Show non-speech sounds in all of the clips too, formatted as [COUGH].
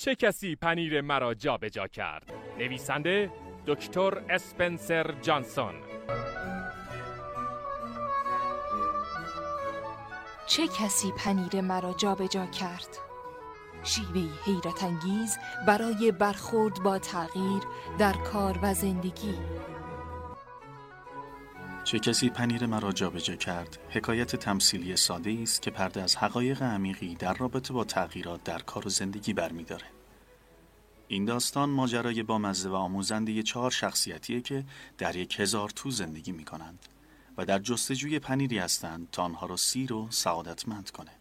چه کسی پنیر مرا جابجا کرد؟ نویسنده دکتر اسپنسر جانسون. چه کسی پنیر مرا جابجا کرد؟ شیوه حیرت انگیز برای برخورد با تغییر در کار و زندگی. چه کسی پنیر مرا جابجا کرد؟ حکایت تمثیلی ساده است که پرده از حقایق عمیقی در رابطه با تغییرات در کار و زندگی برمیداره. این داستان ماجرای با مزه و آموزنده چهار شخصیتیه که در یک هزار تو زندگی می کنند و در جستجوی پنیری هستند تا آنها را سیر و سعادتمند کنه.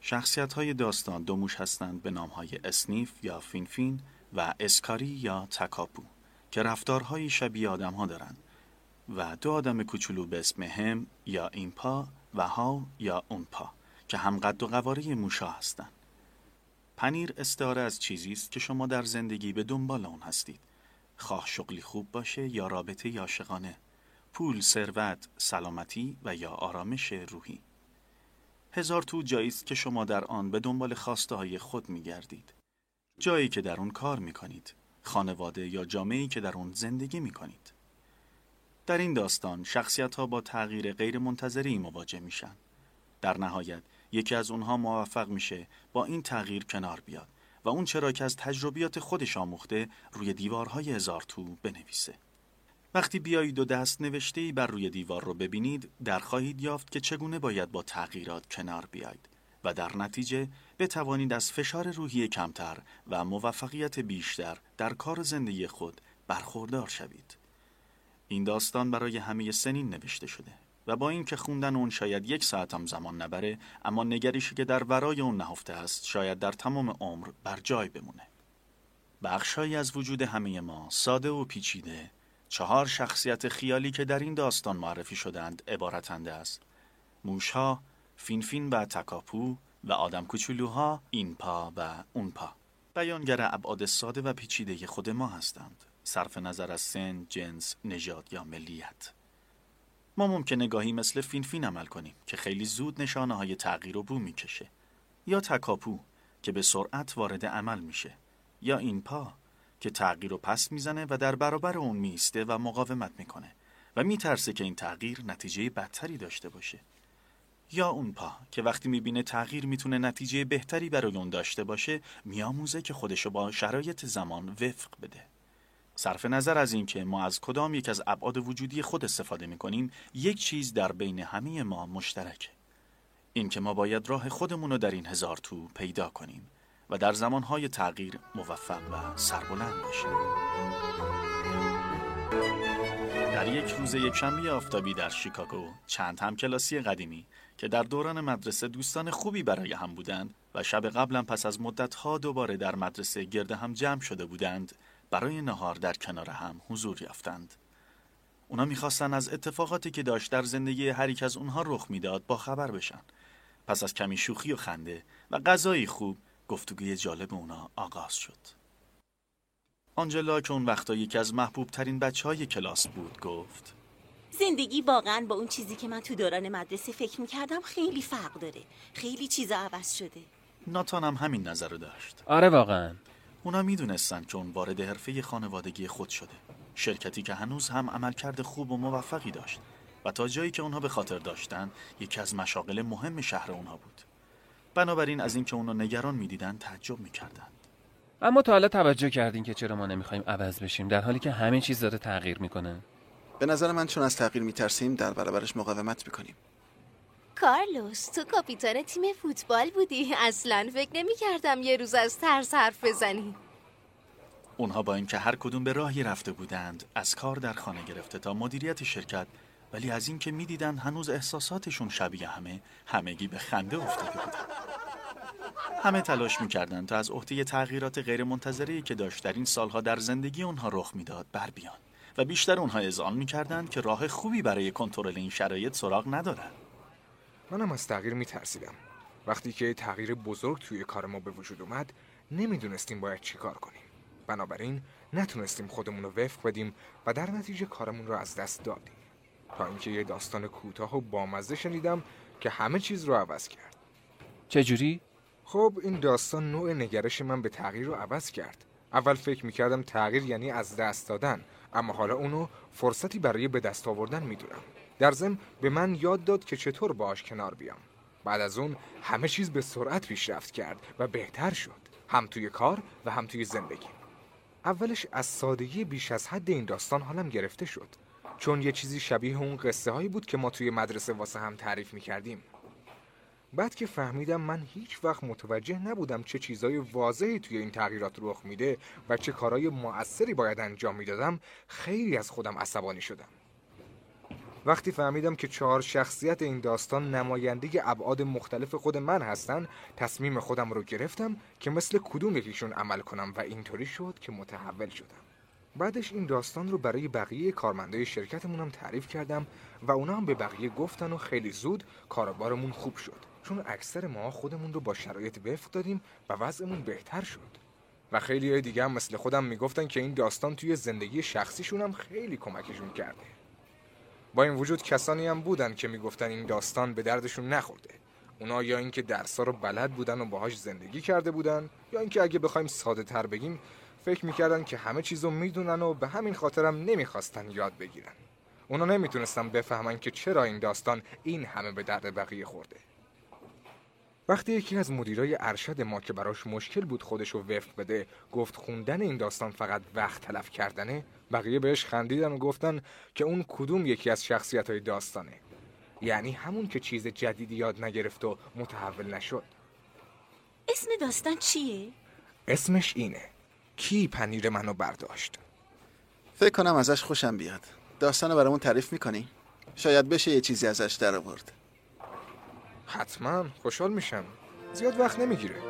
شخصیت های داستان دو موش هستند به نام های اسنیف یا فینفین و اسکاری یا تکاپو که رفتارهای شبیه آدم ها دارند. و دو آدم کوچولو به اسم هم یا اینپا و هاو یا اونپا که هم قد و قواره موشا هستند. پنیر استعاره از چیزی است که شما در زندگی به دنبال اون هستید. خواه شغلی خوب باشه یا رابطه عاشقانه، پول، ثروت، سلامتی و یا آرامش روحی. هزار تو جایی است که شما در آن به دنبال خواسته های خود می گردید. جایی که در اون کار می کنید. خانواده یا جامعه‌ای که در اون زندگی می کنید. در این داستان شخصیت ها با تغییر غیر منتظری مواجه میشن. در نهایت یکی از اونها موفق میشه با این تغییر کنار بیاد و اون چرا که از تجربیات خودش آموخته روی دیوارهای هزار تو بنویسه. وقتی بیایید و دست نوشته ای بر روی دیوار رو ببینید در خواهید یافت که چگونه باید با تغییرات کنار بیاید و در نتیجه بتوانید از فشار روحی کمتر و موفقیت بیشتر در کار زندگی خود برخوردار شوید. این داستان برای همه سنین نوشته شده و با اینکه خوندن اون شاید یک ساعت هم زمان نبره اما نگریشی که در ورای اون نهفته است شاید در تمام عمر بر جای بمونه. بخشهایی از وجود همه ما ساده و پیچیده چهار شخصیت خیالی که در این داستان معرفی شدند عبارتنده است موشها فینفین و تکاپو و آدم کوچولوها این پا و اون پا بیانگر ابعاد ساده و پیچیده خود ما هستند. صرف نظر از سن، جنس، نژاد یا ملیت. ما ممکن نگاهی مثل فین فین عمل کنیم که خیلی زود نشانه های تغییر و بو می‌کشه. یا تکاپو که به سرعت وارد عمل میشه. یا این پا که تغییر رو پس می‌زنه و در برابر اون میسته و مقاومت می‌کنه و میترسه که این تغییر نتیجه بدتری داشته باشه. یا اون پا که وقتی می‌بینه تغییر می‌تونه نتیجه بهتری برای اون داشته باشه میاموزه که خودشو با شرایط زمان وفق بده. صرف نظر از اینکه ما از کدام یک از ابعاد وجودی خود استفاده می کنیم یک چیز در بین همه ما مشترکه. اینکه ما باید راه خودمون رو در این هزار تو پیدا کنیم و در زمانهای تغییر موفق و سربلند باشیم در یک روز یک شنبه آفتابی در شیکاگو چند همکلاسی قدیمی که در دوران مدرسه دوستان خوبی برای هم بودند و شب قبلا پس از مدتها دوباره در مدرسه گرد هم جمع شده بودند برای نهار در کنار هم حضور یافتند. اونا می‌خواستن از اتفاقاتی که داشت در زندگی هر یک از اونها رخ می‌داد با خبر بشن. پس از کمی شوخی و خنده و غذایی خوب گفتگوی جالب اونا آغاز شد. آنجلا که اون وقتا یکی از محبوب ترین بچه های کلاس بود گفت زندگی واقعا با اون چیزی که من تو دوران مدرسه فکر می‌کردم خیلی فرق داره خیلی چیزا عوض شده ناتان هم همین نظر رو داشت آره واقعا اونا می‌دونستن که اون وارد حرفه خانوادگی خود شده. شرکتی که هنوز هم عملکرد خوب و موفقی داشت و تا جایی که اونها به خاطر داشتن یکی از مشاغل مهم شهر اونها بود. بنابراین از اینکه اونو نگران می‌دیدن تعجب می‌کردند. اما تا حالا توجه کردین که چرا ما نمی‌خوایم عوض بشیم در حالی که همه چیز داره تغییر می‌کنه؟ به نظر من چون از تغییر میترسیم در برابرش مقاومت می‌کنیم. کارلوس تو کاپیتان تیم فوتبال بودی. اصلا فکر نمی کردم یه روز از ترس حرف بزنی. اونها با اینکه هر کدوم به راهی رفته بودند از کار در خانه گرفته تا مدیریت شرکت ولی از اینکه می‌دیدند هنوز احساساتشون شبیه همه همگی به خنده افتاده بودند همه تلاش می‌کردند تا از عهده تغییرات غیرمنتظره که داشت در این سالها در زندگی اونها رخ می‌داد بر بیان. و بیشتر اونها اذعان می‌کردند که راه خوبی برای کنترل این شرایط سراغ ندارند منم از تغییر میترسیدم. وقتی که تغییر بزرگ توی کار ما به وجود اومد نمی‌دونستیم باید چی کار کنیم. بنابراین نتونستیم خودمون رو وفق بدیم و در نتیجه کارمون رو از دست دادیم. تا اینکه یه داستان کوتاه و بامزه شنیدم که همه چیز رو عوض کرد. چجوری؟ خب این داستان نوع نگرش من به تغییر رو عوض کرد. اول فکر می‌کردم تغییر یعنی از دست دادن اما حالا اونو فرصتی برای به دست آوردن می‌دونم. در ضمن به من یاد داد که چطور باهاش کنار بیام. بعد از اون همه چیز به سرعت پیشرفت کرد و بهتر شد. هم توی کار و هم توی زندگی. اولش از سادگی بیش از حد این داستان حالم گرفته شد. چون یه چیزی شبیه اون قصه هایی بود که ما توی مدرسه واسه هم تعریف می کردیم. بعد که فهمیدم من هیچ وقت متوجه نبودم چه چیزای واضحی توی این تغییرات رخ میده و چه کارهای مؤثری باید انجام می‌دادم خیلی از خودم عصبانی شدم. وقتی فهمیدم که چهار شخصیت این داستان نماینده ابعاد مختلف خود من هستن تصمیم خودم رو گرفتم که مثل کدوم یکیشون عمل کنم و اینطوری شد که متحول شدم. بعدش این داستان رو برای بقیه کارمندای شرکتمونم تعریف کردم و اونا هم به بقیه گفتن و خیلی زود کاربارمون خوب شد. چون اکثر ما خودمون رو با شرایط وفق دادیم و وضعمون بهتر شد. و خیلی دیگه هم مثل خودم می‌گفتن که این داستان توی زندگی شخصیشون هم خیلی کمکشون کرده با این وجود کسانی هم بودن که می‌گفتن این داستان به دردشون نخورده. اونا یا اینکه درسا رو بلد بودن و باهاش زندگی کرده بودن یا اینکه اگه بخوایم ساده تر بگیم فکر می‌کردن که همه چیز رو می‌دونن و به همین خاطرم نمی‌خواستن یاد بگیرن. اونا نمی‌تونستن بفهمن که چرا این داستان این همه به درد بقیه خورده. وقتی یکی از مدیرای ارشد ما که براش مشکل بود خودش رو وفق بده گفت خوندن این داستان فقط وقت تلف کردنه بقیه بهش خندیدن و گفتن که اون کدوم یکی از شخصیت های داستانه. یعنی همون که چیز جدیدی یاد نگرفت و متحول نشد. اسم داستان چیه؟ اسمش اینه. کی پنیر منو برداشت؟ فکر کنم ازش خوشم بیاد. داستان رو برامون تعریف می‌کنی؟ شاید بشه یه چیزی ازش در آورد حتما خوشحال میشم. زیاد وقت نمی‌گیره.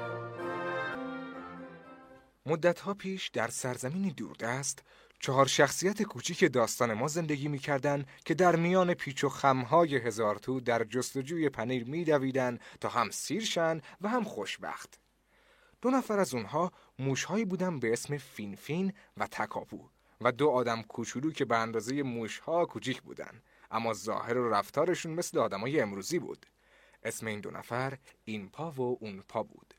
مدت ها پیش در سرزمینی دوردست چهار شخصیت کوچیک داستان ما زندگی می‌کردن که در میان پیچ و خمهای هزار تو در جستجوی پنیر میدویدن تا هم سیرشن و هم خوشبخت. دو نفر از اونها موشهایی بودن به اسم فینفین و تکاپو و دو آدم کوچولو که به اندازه موشها کوچیک بودن اما ظاهر و رفتارشون مثل آدمای امروزی بود. اسم این دو نفر این پا و اون پا بود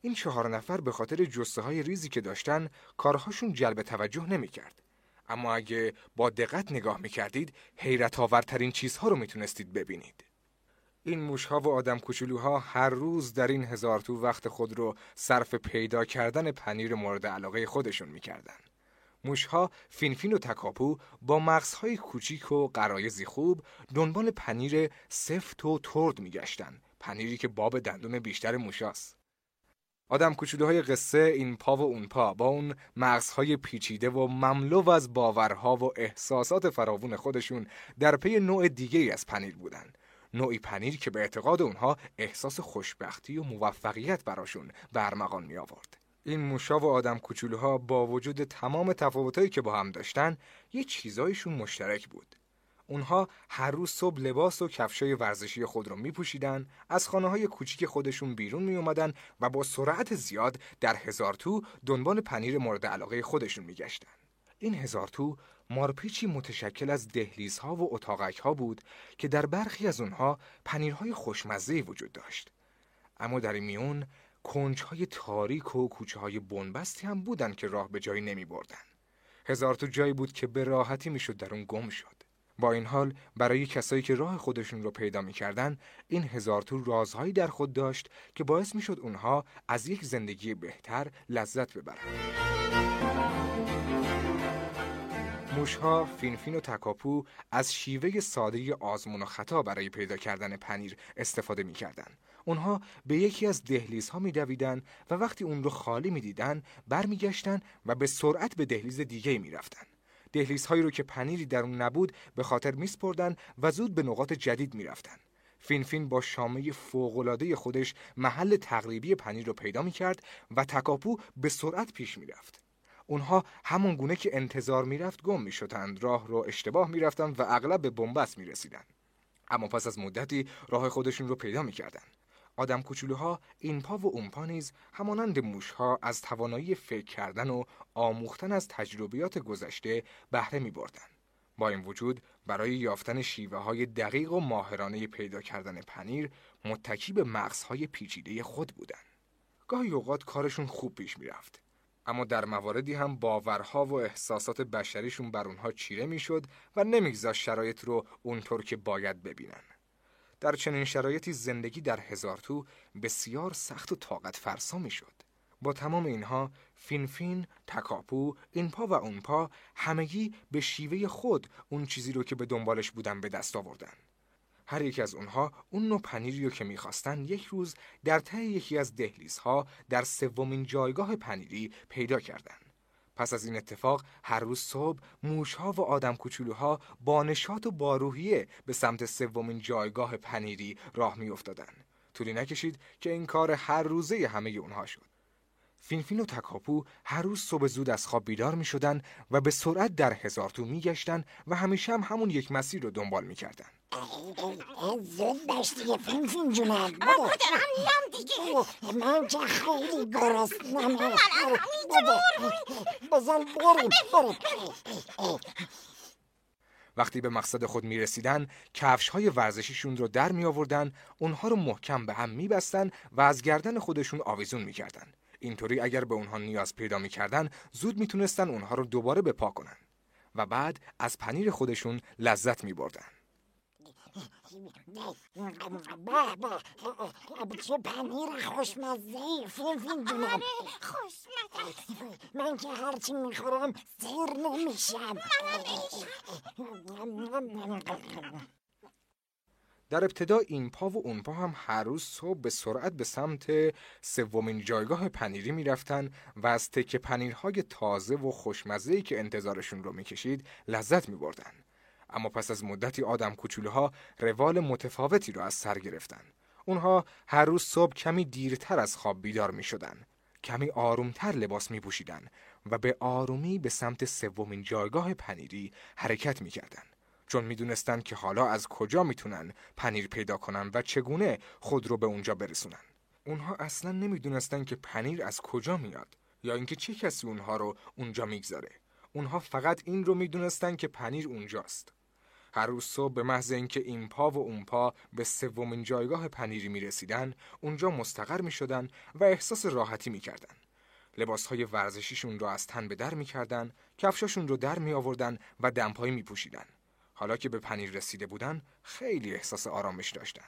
این چهار نفر به خاطر جسته های ریزی که داشتن کارهاشون جلب توجه نمی کرد. اما اگه با دقت نگاه می کردید حیرت آورترین چیزها رو می‌تونستید ببینید. این موشها و آدم کوچولوها هر روز در این هزار تو وقت خود رو صرف پیدا کردن پنیر مورد علاقه خودشون می‌کردن. موشها فینفین و تکاپو با مغزهای کوچیک و غرایزی خوب دنبال پنیر سفت و ترد میگشتن پنیری که باب دندون بیشتر موشاست آدم کوچولوهای قصه این پا و اون پا با اون مغزهای پیچیده و مملو از باورها و احساسات فراوون خودشون در پی نوع دیگه از پنیر بودن نوعی پنیر که به اعتقاد اونها احساس خوشبختی و موفقیت براشون به ارمغان می آورد. این موشا و آدم کوچولوها با وجود تمام تفاوتایی که با هم داشتن یه چیزایشون مشترک بود. اونها هر روز صبح لباس و کفشای ورزشی خود رو می پوشیدن، از خانه های کوچیک خودشون بیرون می اومدن و با سرعت زیاد در هزار تو دنبال پنیر مورد علاقه خودشون می گشتن. این هزار تو مارپیچی متشکل از دهلیزها و اتاقک بود که در برخی از اونها پنیرهای خوشمزه وجود داشت. اما در این میون کنجهای تاریک و کوچه های بنبستی هم بودن که راه به جایی نمی بردن. هزار تو جایی بود که به راحتی می‌شد در اون گم شد. با این حال برای کسایی که راه خودشون رو پیدا می‌کردن این هزار تو رازهایی در خود داشت که باعث می‌شد اونها از یک زندگی بهتر لذت ببرند. موشها فینفین و تکاپو از شیوه ساده آزمون و خطا برای پیدا کردن پنیر استفاده می‌کردند. اونها به یکی از دهلیزها میدویدن و وقتی اون رو خالی می‌دیدن برمیگشتن و به سرعت به دهلیز دیگه می‌رفتن. دهلیزهایی رو که پنیری در اون نبود به خاطر میسپردن و زود به نقاط جدید می‌رفتن. فینفین با شامه فوقالعاده خودش محل تقریبی پنیر رو پیدا می‌کرد و تکاپو به سرعت پیش می‌رفت. اونها همون گونه که انتظار می‌رفت گم می‌شدند راه رو اشتباه می‌رفتند و اغلب به بنبست می‌رسیدند اما پس از مدتی راه خودشون رو پیدا می‌کردند آدم کوچولوها این پا و اون پا نیز همانند موشها از توانایی فکر کردن و آموختن از تجربیات گذشته بهره می بردن. با این وجود برای یافتن شیوه های دقیق و ماهرانه پیدا کردن پنیر متکی به مغزهای پیچیده خود بودند. گاهی اوقات کارشون خوب پیش می‌رفت. اما در مواردی هم باورها و احساسات بشریشون بر اونها چیره می‌شد و نمیگذاشت شرایط رو اونطور که باید ببینن. در چنین شرایطی زندگی در هزارتو بسیار سخت و طاقت فرسا می‌شد. با تمام اینها فینفین، تکاپو، اینپا و اونپا همگی به شیوه خود اون چیزی رو که به دنبالش بودن به دست آوردن. هر یک از اونها اون نوع پنیری رو که می‌خواستن یک روز در ته یکی از دهلیزها در سومین جایگاه پنیری پیدا کردن. پس از این اتفاق هر روز صبح موشها و آدم کوچولوها با نشاط و باروحیه به سمت سومین جایگاه پنیری راه میافتادن. طولی نکشید که این کار هر روزه همه اونها شد. فینفین و تکاپو هر روز صبح زود از خواب بیدار می شدن و به سرعت در هزار تو می گشتن و همیشه هم همون یک مسیر رو دنبال می کردن. وقتی به مقصد خود می رسیدن کفش های ورزشیشون رو در می آوردن اونها رو محکم به هم می بستن و از گردن خودشون آویزون می کردن. اینطوری اگر به اونها نیاز پیدا می‌کردن زود می‌تونستن اونها رو دوباره به پا کنن. و بعد از پنیر خودشون لذت میبردن. چه پنیر خوشمزه فین جونم من که هرچی می‌خورم سیر نمیشم. در ابتدا این پا و اون پا هم هر روز صبح به سرعت به سمت سومین جایگاه پنیری می‌رفتن و از تک پنیرهای تازه و خوشمزه‌ای که انتظارشون رو می‌کشید لذت میبردن. اما پس از مدتی آدم کوچولوها روال متفاوتی رو از سر گرفتن. اونها هر روز صبح کمی دیرتر از خواب بیدار می شدن. کمی آرومتر لباس می پوشیدن و به آرومی به سمت سومین جایگاه پنیری حرکت می کردن. چون می‌دونستند که حالا از کجا می‌تونن پنیر پیدا کنن و چگونه خود رو به اونجا برسونن. اونها اصلا نمی‌دونستن که پنیر از کجا میاد یا اینکه چه کسی اونها رو اونجا می‌گذاره. اونها فقط این رو می‌دونستن که پنیر اونجاست. هر روز صبح به محض اینکه این پا و اون پا به سومین جایگاه پنیری می رسیدن، اونجا مستقر می شدن و احساس راحتی می کردن. لباس های ورزشیشون رو از تن به در می کردن، کفشاشون رو در می آوردن و دمپایی می پوشیدن. حالا که به پنیر رسیده بودن خیلی احساس آرامش داشتن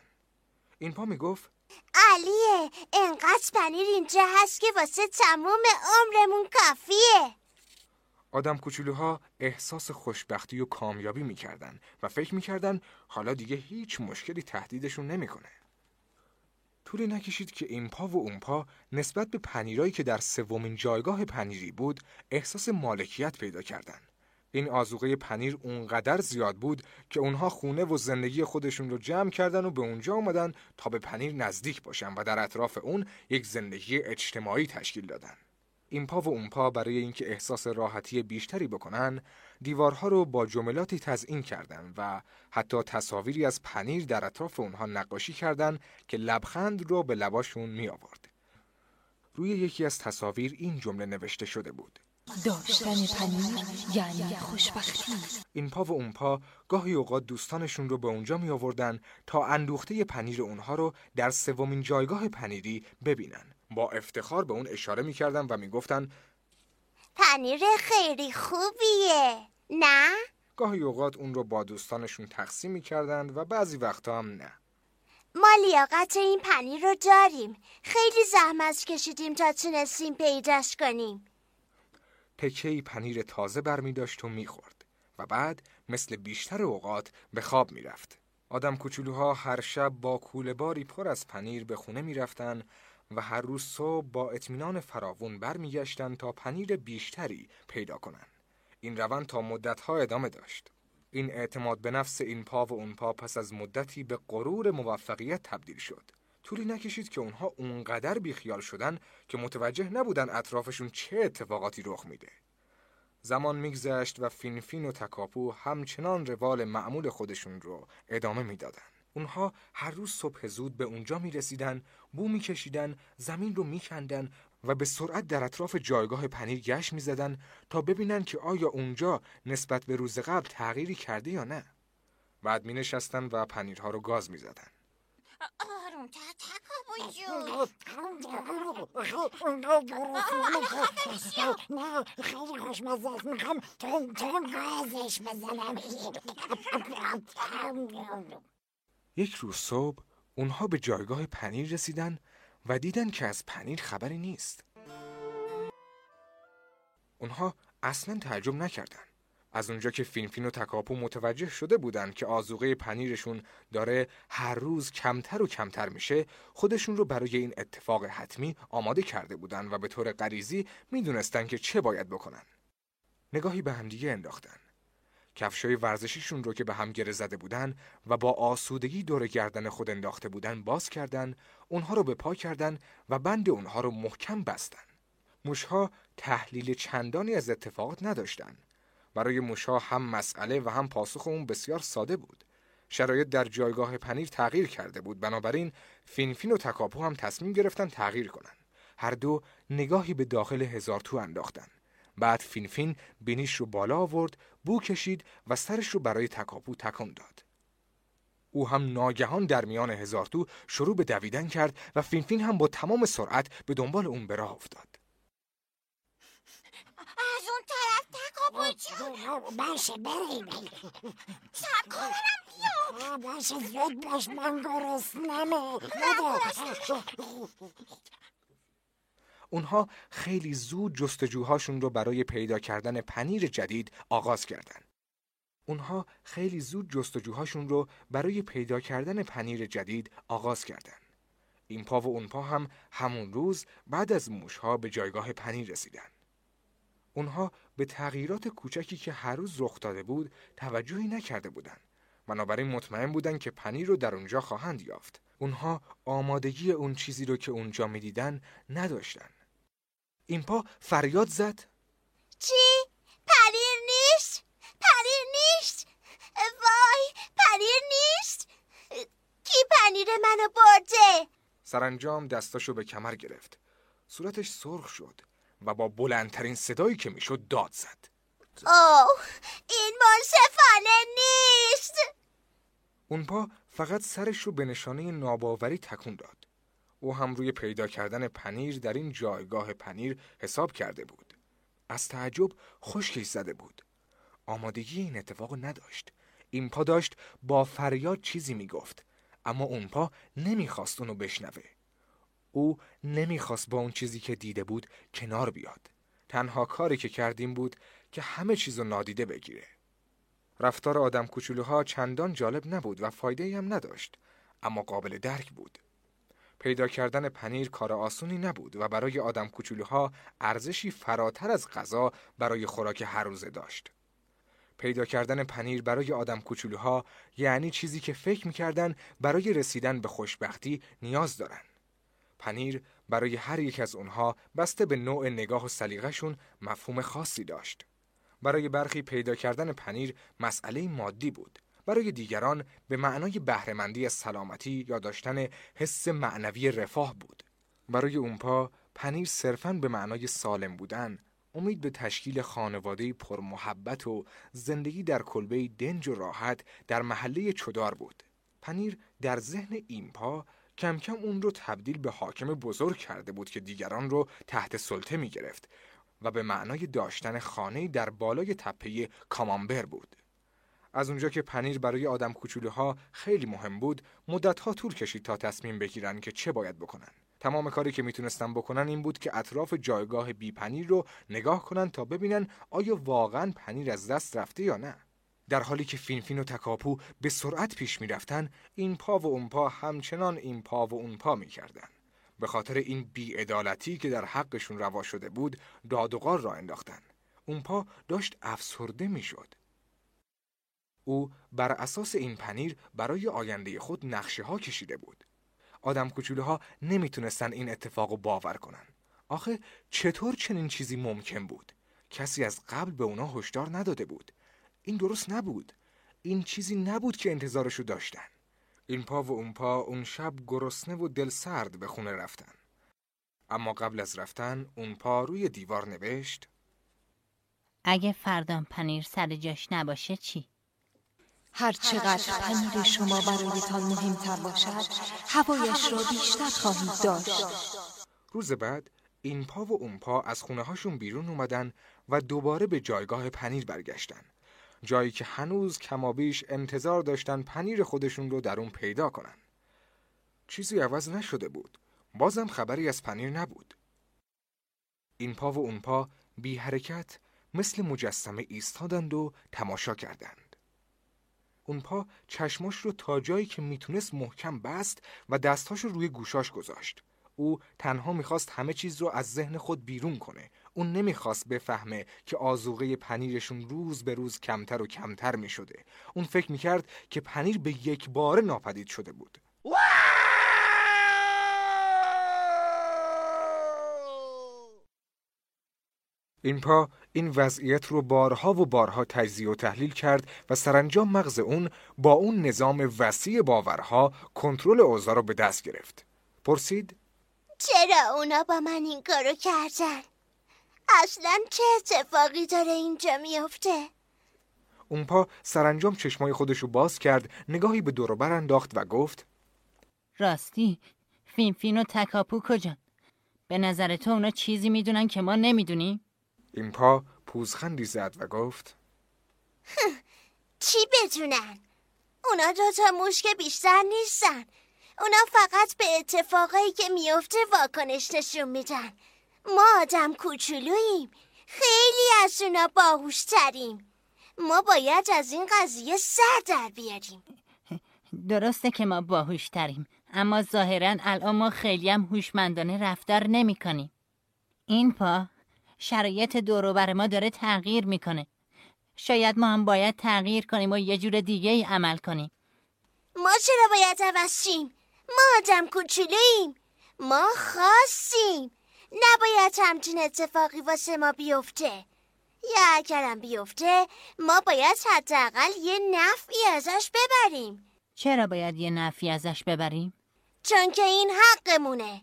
این پا می‌گفت علیه انقدر پنیر اینجا هست که واسه تموم عمرمون کافیه آدم کوچولوها احساس خوشبختی و کامیابی می‌کردن و فکر می‌کردن حالا دیگه هیچ مشکلی تهدیدشون نمی‌کنه. طولی نکشید که این پا و اون پا نسبت به پنیرایی که در سومین جایگاه پنیری بود احساس مالکیت پیدا کردند. این آزوقه پنیر اونقدر زیاد بود که اونها خونه و زندگی خودشون رو جمع کردن و به اونجا اومدن تا به پنیر نزدیک باشن و در اطراف اون یک زندگی اجتماعی تشکیل دادن. این پا و اون پا برای اینکه احساس راحتی بیشتری بکنن دیوارها رو با جملاتی تزئین کردن و حتی تصاویری از پنیر در اطراف اونها نقاشی کردن که لبخند رو به لباشون می آورد. روی یکی از تصاویر این جمله نوشته شده بود داشتن پنیر یعنی خوشبختی. این پا و اون پا گاهی اوقات دوستانشون رو به اونجا می آوردن تا اندوخته پنیر اونها رو در سومین جایگاه پنیری ببینن. با افتخار به اون اشاره می‌کردن و می‌گفتن پنیر خیلی خوبیه نه؟ گاهی اوقات اون رو با دوستانشون تقسیم می‌کردند و بعضی وقتا هم نه. ما لیاقت این پنیر رو داریم خیلی زحمت کشیدیم تا تونستیم پیداش کنیم. تکهی پنیر تازه برمی داشت و می‌خورد و بعد مثل بیشتر اوقات به خواب می‌رفت. آدم کوچولوها هر شب با کوله باری پر از پنیر به خونه می‌رفتن و هر روز صبح با اطمینان فراوون برمیگشتن تا پنیر بیشتری پیدا کنند. این روند تا مدتها ادامه داشت. این اعتماد به نفس این پا و اون پا پس از مدتی به غرور موفقیت تبدیل شد. طولی نکشید که اونها اونقدر بیخیال شدن که متوجه نبودن اطرافشون چه اتفاقاتی رخ میده. زمان میگذشت و فینفین و تکاپو همچنان روال معمول خودشون رو ادامه می‌دادن. اونها هر روز صبح زود به اونجا می رسیدن، بو می کشیدن، زمین رو می کندن و به سرعت در اطراف جایگاه پنیر گشت می زدن تا ببینن که آیا اونجا نسبت به روز قبل تغییری کرده یا نه. بعد می نشستن و پنیرها رو گاز می زدن. تکابو نه خیلی خوشمزه است می‌خوام تون تون گازش بزنم یک روز صبح اونها به جایگاه پنیر رسیدن و دیدن که از پنیر خبری نیست. اونها اصلا تعجب نکردن. از اونجا که فینفین و تکاپو متوجه شده بودند که آزوغه پنیرشون داره هر روز کمتر و کمتر میشه خودشون رو برای این اتفاق حتمی آماده کرده بودن و به طور غریزی می‌دونستن که چه باید بکنن. نگاهی به همدیگه انداختن. کفشای ورزشیشون رو که به هم گره زده بودن و با آسودگی دور گردن خود انداخته بودن باز کردن، اونها رو به پا کردن و بند اونها رو محکم بستن. موشها تحلیل چندانی از اتفاقات نداشتن. برای موشها هم مسئله و هم پاسخ اون بسیار ساده بود. شرایط در جایگاه پنیر تغییر کرده بود بنابراین فینفین و تکاپو هم تصمیم گرفتن تغییر کنن. هر دو نگاهی به داخل هزار تو انداختن. بعد فینفین بینیش رو بالا آورد، بو کشید و سرش رو برای تکاپو تکان داد. او هم ناگهان در میان هزار تو شروع به دویدن کرد و فینفین هم با تمام سرعت به دنبال اون به راه افتاد. از اون طرف باشه بریم سب باشه زود باش من گرسنمه اونها خیلی زود جستجوهاشون رو برای پیدا کردن پنیر جدید آغاز کردند. اونها خیلی زود جستجوهاشون رو برای پیدا کردن پنیر جدید آغاز کردند. این پا و اون پا هم همون روز بعد از موشها به جایگاه پنیر رسیدن. اونها به تغییرات کوچکی که هر روز رخ داده بود توجهی نکرده بودند. بنابراین مطمئن بودند که پنیر رو در اونجا خواهند یافت. اونها آمادگی اون چیزی رو که اونجا می‌دیدن نداشتن. این پا فریاد زد چی؟ پنیر نیست؟ پنیر نیست؟ وای پنیر نیست؟ کی پنیر منو برده؟ سرانجام دستاشو به کمر گرفت. صورتش سرخ شد و با بلندترین صدایی که می‌شد داد زد. اوه این منصفانه نیست اون پا فقط سرش رو به نشانه ناباوری تکون داد. او هم روی پیدا کردن پنیر در این جایگاه پنیر حساب کرده بود. از تعجب خشکش زده بود. آمادگی این اتفاق نداشت. این پا داشت با فریاد چیزی می‌گفت اما اون پا نمی‌خواست اونو بشنوه. او نمی‌خواست با اون چیزی که دیده بود کنار بیاد. تنها کاری که کردیم بود که همه چیزو نادیده بگیره. رفتار آدم کوچولوها چندان جالب نبود و فایده هم نداشت اما قابل درک بود. پیدا کردن پنیر کار آسونی نبود و برای آدم کوچولوها ارزشی فراتر از غذا برای خوراک هر روزه داشت. پیدا کردن پنیر برای آدم کوچولوها یعنی چیزی که فکر می‌کردن برای رسیدن به خوشبختی نیاز دارن. پنیر برای هر یک از اونها بسته به نوع نگاه و سلیقه‌شون مفهوم خاصی داشت. برای برخی پیدا کردن پنیر مسئله مادی بود. برای دیگران به معنای بهرهمندی از سلامتی یا داشتن حس معنوی رفاه بود. برای اونپا پنیر صرفاً به معنای سالم بودن، امید به تشکیل خانواده پرمحبت و زندگی در کلبه دنج و راحت در محله چدار بود. پنیر در ذهن ایمپا کم کم اون رو تبدیل به حاکم بزرگ کرده بود که دیگران رو تحت سلطه می گرفت و به معنای داشتن خانه در بالای تپه کامامبر بود. از اونجا که پنیر برای آدم کوچولوها خیلی مهم بود، مدتها طول کشید تا تصمیم بگیرن که چه باید بکنن. تمام کاری که می‌تونستن بکنن این بود که اطراف جایگاه بی پنیر رو نگاه کنن تا ببینن آیا واقعا پنیر از دست رفته یا نه. در حالی که فینفین و تکاپو به سرعت پیش می‌رفتن، این پا و اون پا همچنان این پا و اون پا می‌کردن. به خاطر این بیعدالتی که در حقشون روا شده بود، دادوغار را انداختن. اون پا داشت افسرده می‌شد. او بر اساس این پنیر برای آینده خود نقشه ها کشیده بود. آدم کوچولوها نمی‌تونستن این اتفاق رو باور کنن. آخه چطور چنین چیزی ممکن بود؟ کسی از قبل به اونا هشدار نداده بود. این درست نبود. این چیزی نبود که انتظارشو داشتن. این پا و اون پا اون شب گرسنه و دل سرد به خونه رفتن. اما قبل از رفتن اون پا روی دیوار نوشت اگه فردام پنیر سر جاش نباشه چی؟ هر چقدر پنیر شما برایتان مهمتر باشد هوایش را بیشتر خواهید داشت روز بعد این پا و اون پا از خونه هاشون بیرون اومدن و دوباره به جایگاه پنیر برگشتن. جایی که هنوز کمابیش انتظار داشتن پنیر خودشون رو در اون پیدا کنن. چیزی عوض نشده بود. بازم خبری از پنیر نبود. این پا و اون پا بی حرکت مثل مجسمه ایستادند و تماشا کردند. اون پا چشماش رو تا جایی که می‌تونست محکم بست و دستاش رو روی گوشاش گذاشت. او تنها می‌خواست همه چیز رو از ذهن خود بیرون کنه. اون نمی‌خواست بفهمه که آزوغه پنیرشون روز به روز کمتر و کمتر می‌شده. اون فکر می‌کرد که پنیر به یک بار ناپدید شده بود. این پا این وضعیت رو بارها و بارها تجزیه و تحلیل کرد و سرانجام مغز اون با اون نظام وسیع باورها کنترل اوضاع رو به دست گرفت. پرسید چرا اونا با من این کارو کردن؟ اصلا چه اتفاقی داره اینجا میفته؟ اون پا سرانجام چشمای خودش رو باز کرد نگاهی به دوروبر انداخت و گفت راستی فینفین و تکاپو کجان؟ به نظر تو اونا چیزی می‌دونن که ما نمی‌دونیم؟ این پا پوزخندی زد و گفت چی بدونن؟ اونا دوتا موش که بیشتر نیستن اونا فقط به اتفاقایی که میفته واکنش نشون میدن ما آدم کوچولوییم خیلی از اونا باهوشتریم ما باید از این قضیه سر در بیاریم درسته که ما باهوشتریم اما ظاهرا الان ما خیلی هم هوشمندانه رفتار نمی کنیم. این پا شرایط دوروبر ما داره تغییر می‌کنه. شاید ما هم باید تغییر کنیم و یه جور دیگه ای عمل کنیم. ما چرا باید عوض شیم؟ ما آدم کوچولوییم ما خاصیم نباید همچین اتفاقی واسه ما بیفته. یا اگرم بیفته ما باید حداقل یه نفعی ازش ببریم. چرا باید یه نفعی ازش ببریم؟ چون که این حقمونه.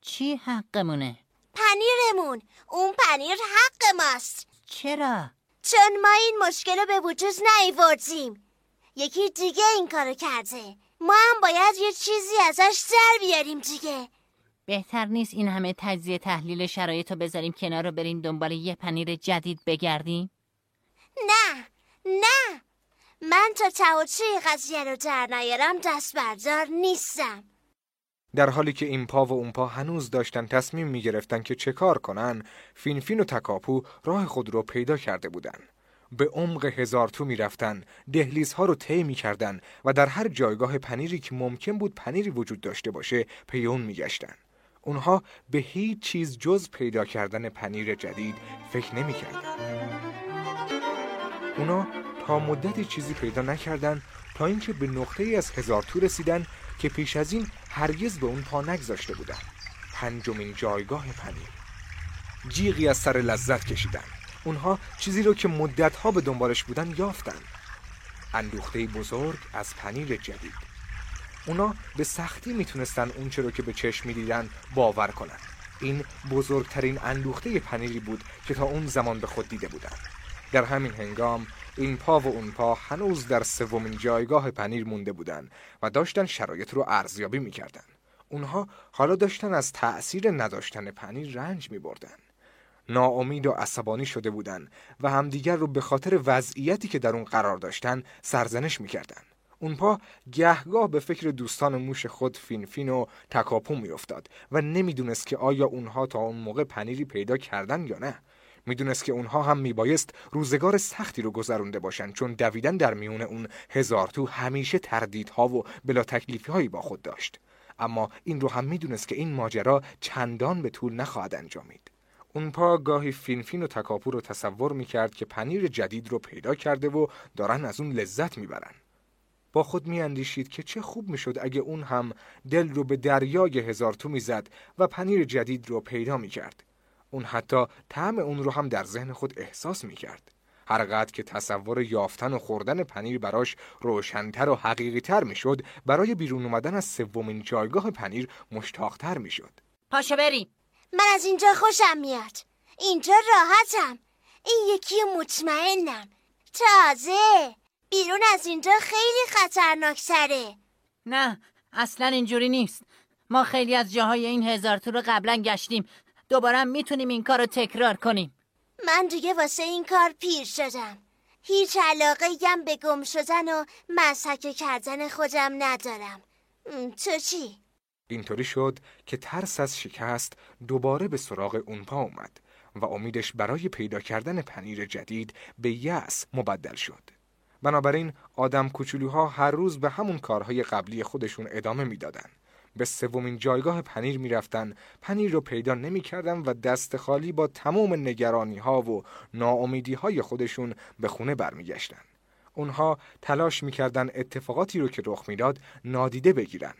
چی حقمونه؟ پنیرمون. اون پنیر حق ماست. چرا؟ چون ما این مشکل رو به وجود نیوردیم یکی دیگه این کارو کرده. ما هم باید یه چیزی ازش در بیاریم دیگه. بهتر نیست این همه تجزیه تحلیل شرایط رو بذاریم کنار رو بریم دنبال یه پنیر جدید بگردیم؟ نه نه من تا چه قضیه رو در نیارم دست بردار نیستم در حالی که این پا و اون پا هنوز داشتن تصمیم می گرفتن که چه کار کنن فینفین و تکاپو راه خود رو پیدا کرده بودن به عمق هزار تو می رفتن دهلیزها رو طی می کردن و در هر جایگاه پنیری که ممکن بود پنیری وجود داشته باشه پیون می گشتن. اونها به هیچ چیز جز پیدا کردن پنیر جدید فکر نمی کردن. اونا تا مدتی چیزی پیدا نکردن تا اینکه به نقطه ای از هزار تو رسیدن که پیش از این هرگز به اون پا نگذاشته بودن. پنجمین جایگاه پنیر. جیغی از سر لذت کشیدن. اونها چیزی رو که مدتها به دنبالش بودن یافتن. اندوخته بزرگ از پنیر جدید. اونا به سختی می‌تونستن اونچه رو که به چشم می‌دیدن باور کنن این بزرگترین اندوخته پنیری بود که تا اون زمان به خود دیده بودن در همین هنگام این پا و اون پا هنوز در سومین جایگاه پنیر مونده بودن و داشتن شرایط رو ارزیابی می‌کردن اونها حالا داشتن از تأثیر نداشتن پنیر رنج می بردن. ناامید و عصبانی شده بودن و همدیگر رو به خاطر وضعیتی که در اون قرار داشتن سرزنش می‌کردن. اون پا گهگاه به فکر دوستان موش خود فینفین و تکاپو میافتاد و نمی‌دونست که آیا اونها تا اون موقع پنیری پیدا کردن یا نه. می‌دونست که اونها هم میبایست روزگار سختی رو گذرونده باشن چون دویدن در میون اون هزار تو همیشه تردیدها و بلا تکلیفی هایی با خود داشت. اما این رو هم می‌دونست که این ماجرا چندان به طول نخواهد انجامید. اون پا گاهی فینفین و تکاپو رو تصور می‌کرد که پنیر جدید رو پیدا کرده و دارن از اون لذت می‌برن. با خود میاندیشید که چه خوب می‌شد اگه اون هم دل رو به دریای هزار تو می‌زد و پنیر جدید رو پیدا می‌کرد. اون حتی طعم اون رو هم در ذهن خود احساس می‌کرد. هرقدر که تصور یافتن و خوردن پنیر براش روشنتر و حقیقیتر می‌شد برای بیرون اومدن از سومین جایگاه پنیر مشتاقتر می‌شد. پاشو بریم. من از اینجا خوشم میاد. اینجا راحتم. این یکی مطمئنم. تازه. بیرون از اینجا خیلی خطرناکتره. نه اصلا اینجوری نیست. ما خیلی از جاهای این هزار تو رو قبلا گشتیم. دوباره می‌تونیم این کار رو تکرار کنیم. من دیگه واسه این کار پیر شدم. هیچ علاقه گم به گم شدن و مسحکه کردن خودم ندارم. تو چی؟ اینطوری شد که ترس از شکست دوباره به سراغ اونپا اومد و امیدش برای پیدا کردن پنیر جدید به یأس مبدل شد. بنابراین آدم کوچولوها هر روز به همون کارهای قبلی خودشون ادامه می‌دادن. به سومین جایگاه پنیر می‌رفتن پنیر رو پیدا نمی‌کردن و دست خالی با تمام نگرانی ها و ناامیدی های خودشون به خونه برمیگشتن. اونها تلاش می‌کردن اتفاقاتی رو که رخ می‌داد نادیده بگیرن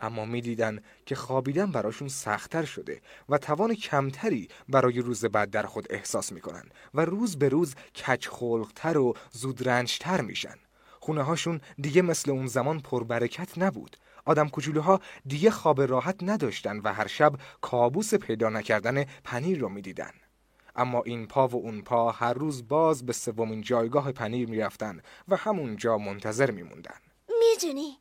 اما می‌دیدن که خوابیدن براشون سختتر شده و توان کمتری برای روز بعد در خود احساس می‌کنن و روز به روز کچخلقتر و زودرنجتر میشن. خونه هاشون دیگه مثل اون زمان پربرکت نبود. آدم کوچولوها دیگه خواب راحت نداشتن و هر شب کابوس پیدا نکردن پنیر رو می‌دیدن. اما این پا و اون پا هر روز باز به سومین جایگاه پنیر می‌رفتن و همونجا منتظر میموندن. می‌دونی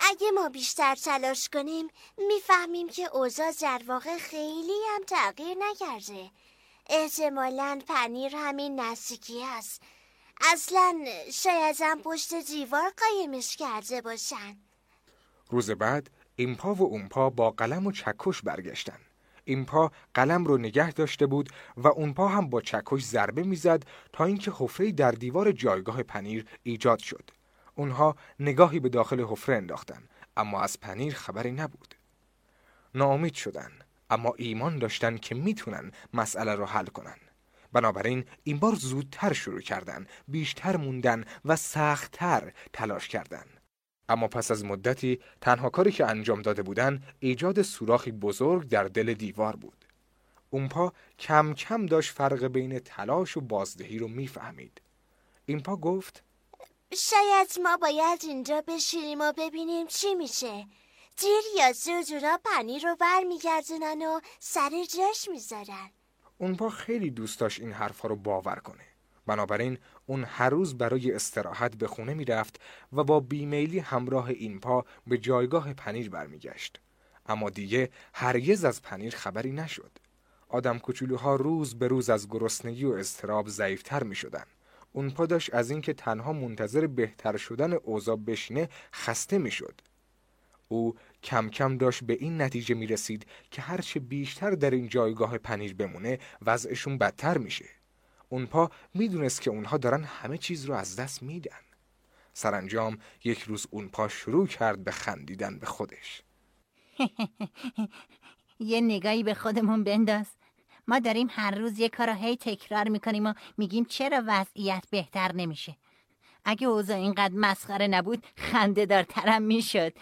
اگه ما بیشتر تلاش کنیم می‌فهمیم که اوضاع در واقع خیلی هم تغییر نکرده. احتمالا پنیر همین نزدیکی است اصلا شاید هم پشت دیوار قایمش کرده باشن. روز بعد این پا و اون پا با قلم و چکش برگشتن. این پا قلم رو نگه داشته بود و اون پا هم با چکش ضربه می‌زد تا اینکه حفره در دیوار جایگاه پنیر ایجاد شد. اونها نگاهی به داخل حفره انداختن اما از پنیر خبری نبود. ناامید شدن اما ایمان داشتن که می‌تونن مسئله رو حل کنن. بنابراین این بار زودتر شروع کردن بیشتر موندن و سختتر تلاش کردن. اما پس از مدتی تنها کاری که انجام داده بودن ایجاد سوراخی بزرگ در دل دیوار بود. اونپا کم کم داشت فرق بین تلاش و بازدهی رو می‌فهمید. این پا گفت شاید ما باید اینجا بشینیم و ببینیم چی میشه. دیر یا زود اونا پنیر رو برمیگردونن و سر جاش می‌ذارن. اون پا خیلی دوست داشت این حرفها رو باور کنه. بنابراین اون هر روز برای استراحت به خونه می‌رفت و با بیمیلی همراه این پا به جایگاه پنیر برمیگشت. اما دیگه هرگز از پنیر خبری نشد. آدم کوچولوها روز به روز از گرسنگی و استراب ضعیفتر می شدن. اون پا داشت از اینکه تنها منتظر بهتر شدن اوضاع بشینه خسته می‌شد. او کم کم داشت به این نتیجه می رسید که هرچه بیشتر در این جایگاه پنیر بمونه وضعشون بدتر میشه. اون پا می‌دونست که اونها دارن همه چیز رو از دست میدن. سرانجام یک روز اون پا شروع کرد به خندیدن به خودش. [LAUGHS] یه نگاهی به خودمون بنداز. ما داریم هر روز یه کار هی تکرار می‌کنیم و میگیم چرا وضعیت بهتر نمیشه. اگه اوضاع اینقدر مسخره نبود خنده دارترم می‌شد.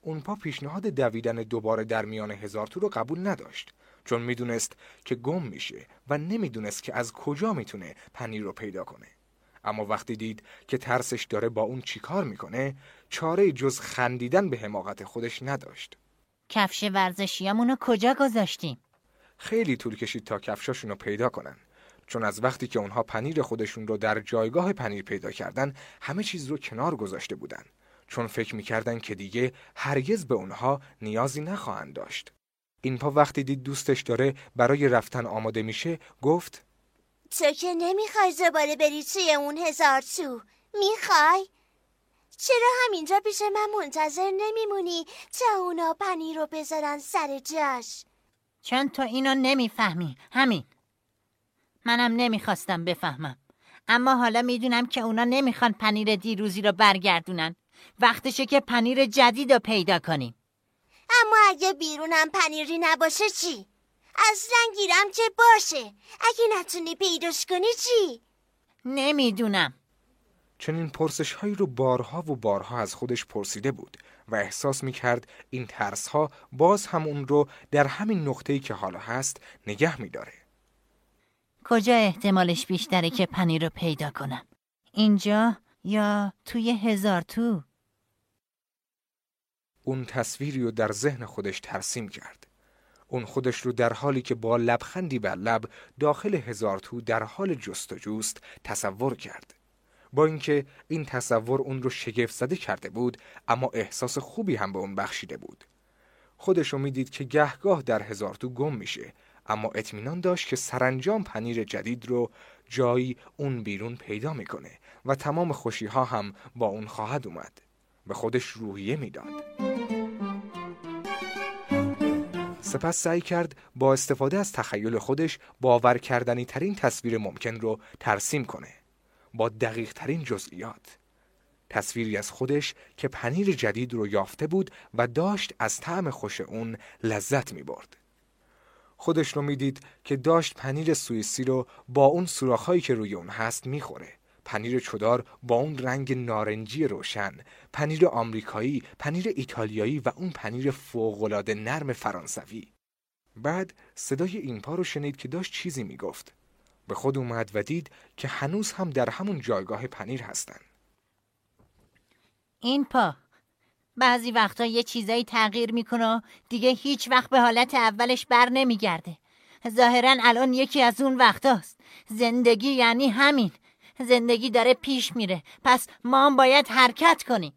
اون پا پیشنهاد دویدن دوباره در میان هزار تو رو قبول نداشت. چون می‌دونست که گم میشه و نمی‌دونست که از کجا می‌تونه پنیر رو پیدا کنه. اما وقتی دید که ترسش داره با اون چیکار می‌کنه چاره جز خندیدن به حماقت خودش نداشت. کفش ورزشیامونو کجا گذاشتیم؟ خیلی طول کشید تا کفشاشون رو پیدا کنن چون از وقتی که اونها پنیر خودشون رو در جایگاه پنیر پیدا کردن همه چیز رو کنار گذاشته بودن چون فکر می‌کردن که دیگه هرگز به اونها نیازی نخواهند داشت این پا وقتی دید دوستش داره برای رفتن آماده میشه گفت تو که نمی‌خوای زباله بری توی اون هزار تو می‌خوای؟ چرا همینجا پیش من منتظر نمیمونی تا اونا پنیر رو بذارن سر جاش؟ چون تو اینو نمی‌فهمی. همین. منم نمی‌خواستم بفهمم. اما حالا می‌دونم که اونا نمی‌خوان پنیر دیروزی رو برگردونن. وقتشه که پنیر جدید رو پیدا کنیم. اما اگه بیرونم پنیری نباشه چی؟ اصلا گیرم که باشه. اگه نتونی پیداش کنی چی؟ نمی‌دونم. چنین پرسش هایی رو بارها و بارها از خودش پرسیده بود. و احساس می کرد این ترس ها باز هم اون رو در همین نقطه‌ای که حالا هست نگه می داره. کجا احتمالش بیشتره که پنیر رو پیدا کنم؟ اینجا یا توی هزار تو؟ اون تصویری رو در ذهن خودش ترسیم کرد. اون خودش رو در حالی که با لبخندی بر لب داخل هزار تو در حال جستجوست تصور کرد. با اینکه این تصور اون رو شگفت زده کرده بود اما احساس خوبی هم به اون بخشیده بود. خودش رو می‌دید که گهگاه در هزار تو گم میشه اما اطمینان داشت که سرانجام پنیر جدید رو جایی اون بیرون پیدا می‌کنه و تمام خوشی ها هم با اون خواهد اومد. به خودش روحیه می‌داد. سپس سعی کرد با استفاده از تخیل خودش باور کردنی ترین تصویر ممکن رو ترسیم کنه. با دقیق ترین جزئیات تصویری از خودش که پنیر جدید رو یافته بود و داشت از طعم خوش اون لذت می برد. خودش رو می‌دید که داشت پنیر سوئیسی رو با اون سوراخ‌هایی که روی اون هست می‌خوره. پنیر چدار با اون رنگ نارنجی روشن، پنیر آمریکایی، پنیر ایتالیایی و اون پنیر فوق‌العاده نرم فرانسوی. بعد صدای این پا رو شنید که داشت چیزی می‌گفت. به خود اومد و دید که هنوز هم در همون جایگاه پنیر هستن. این پا بعضی وقتا یه چیزایی تغییر می‌کنه و دیگه هیچ وقت به حالت اولش بر نمیگرده. ظاهرا الان یکی از اون وقتاست. زندگی یعنی همین. زندگی داره پیش میره. پس ما هم باید حرکت کنیم.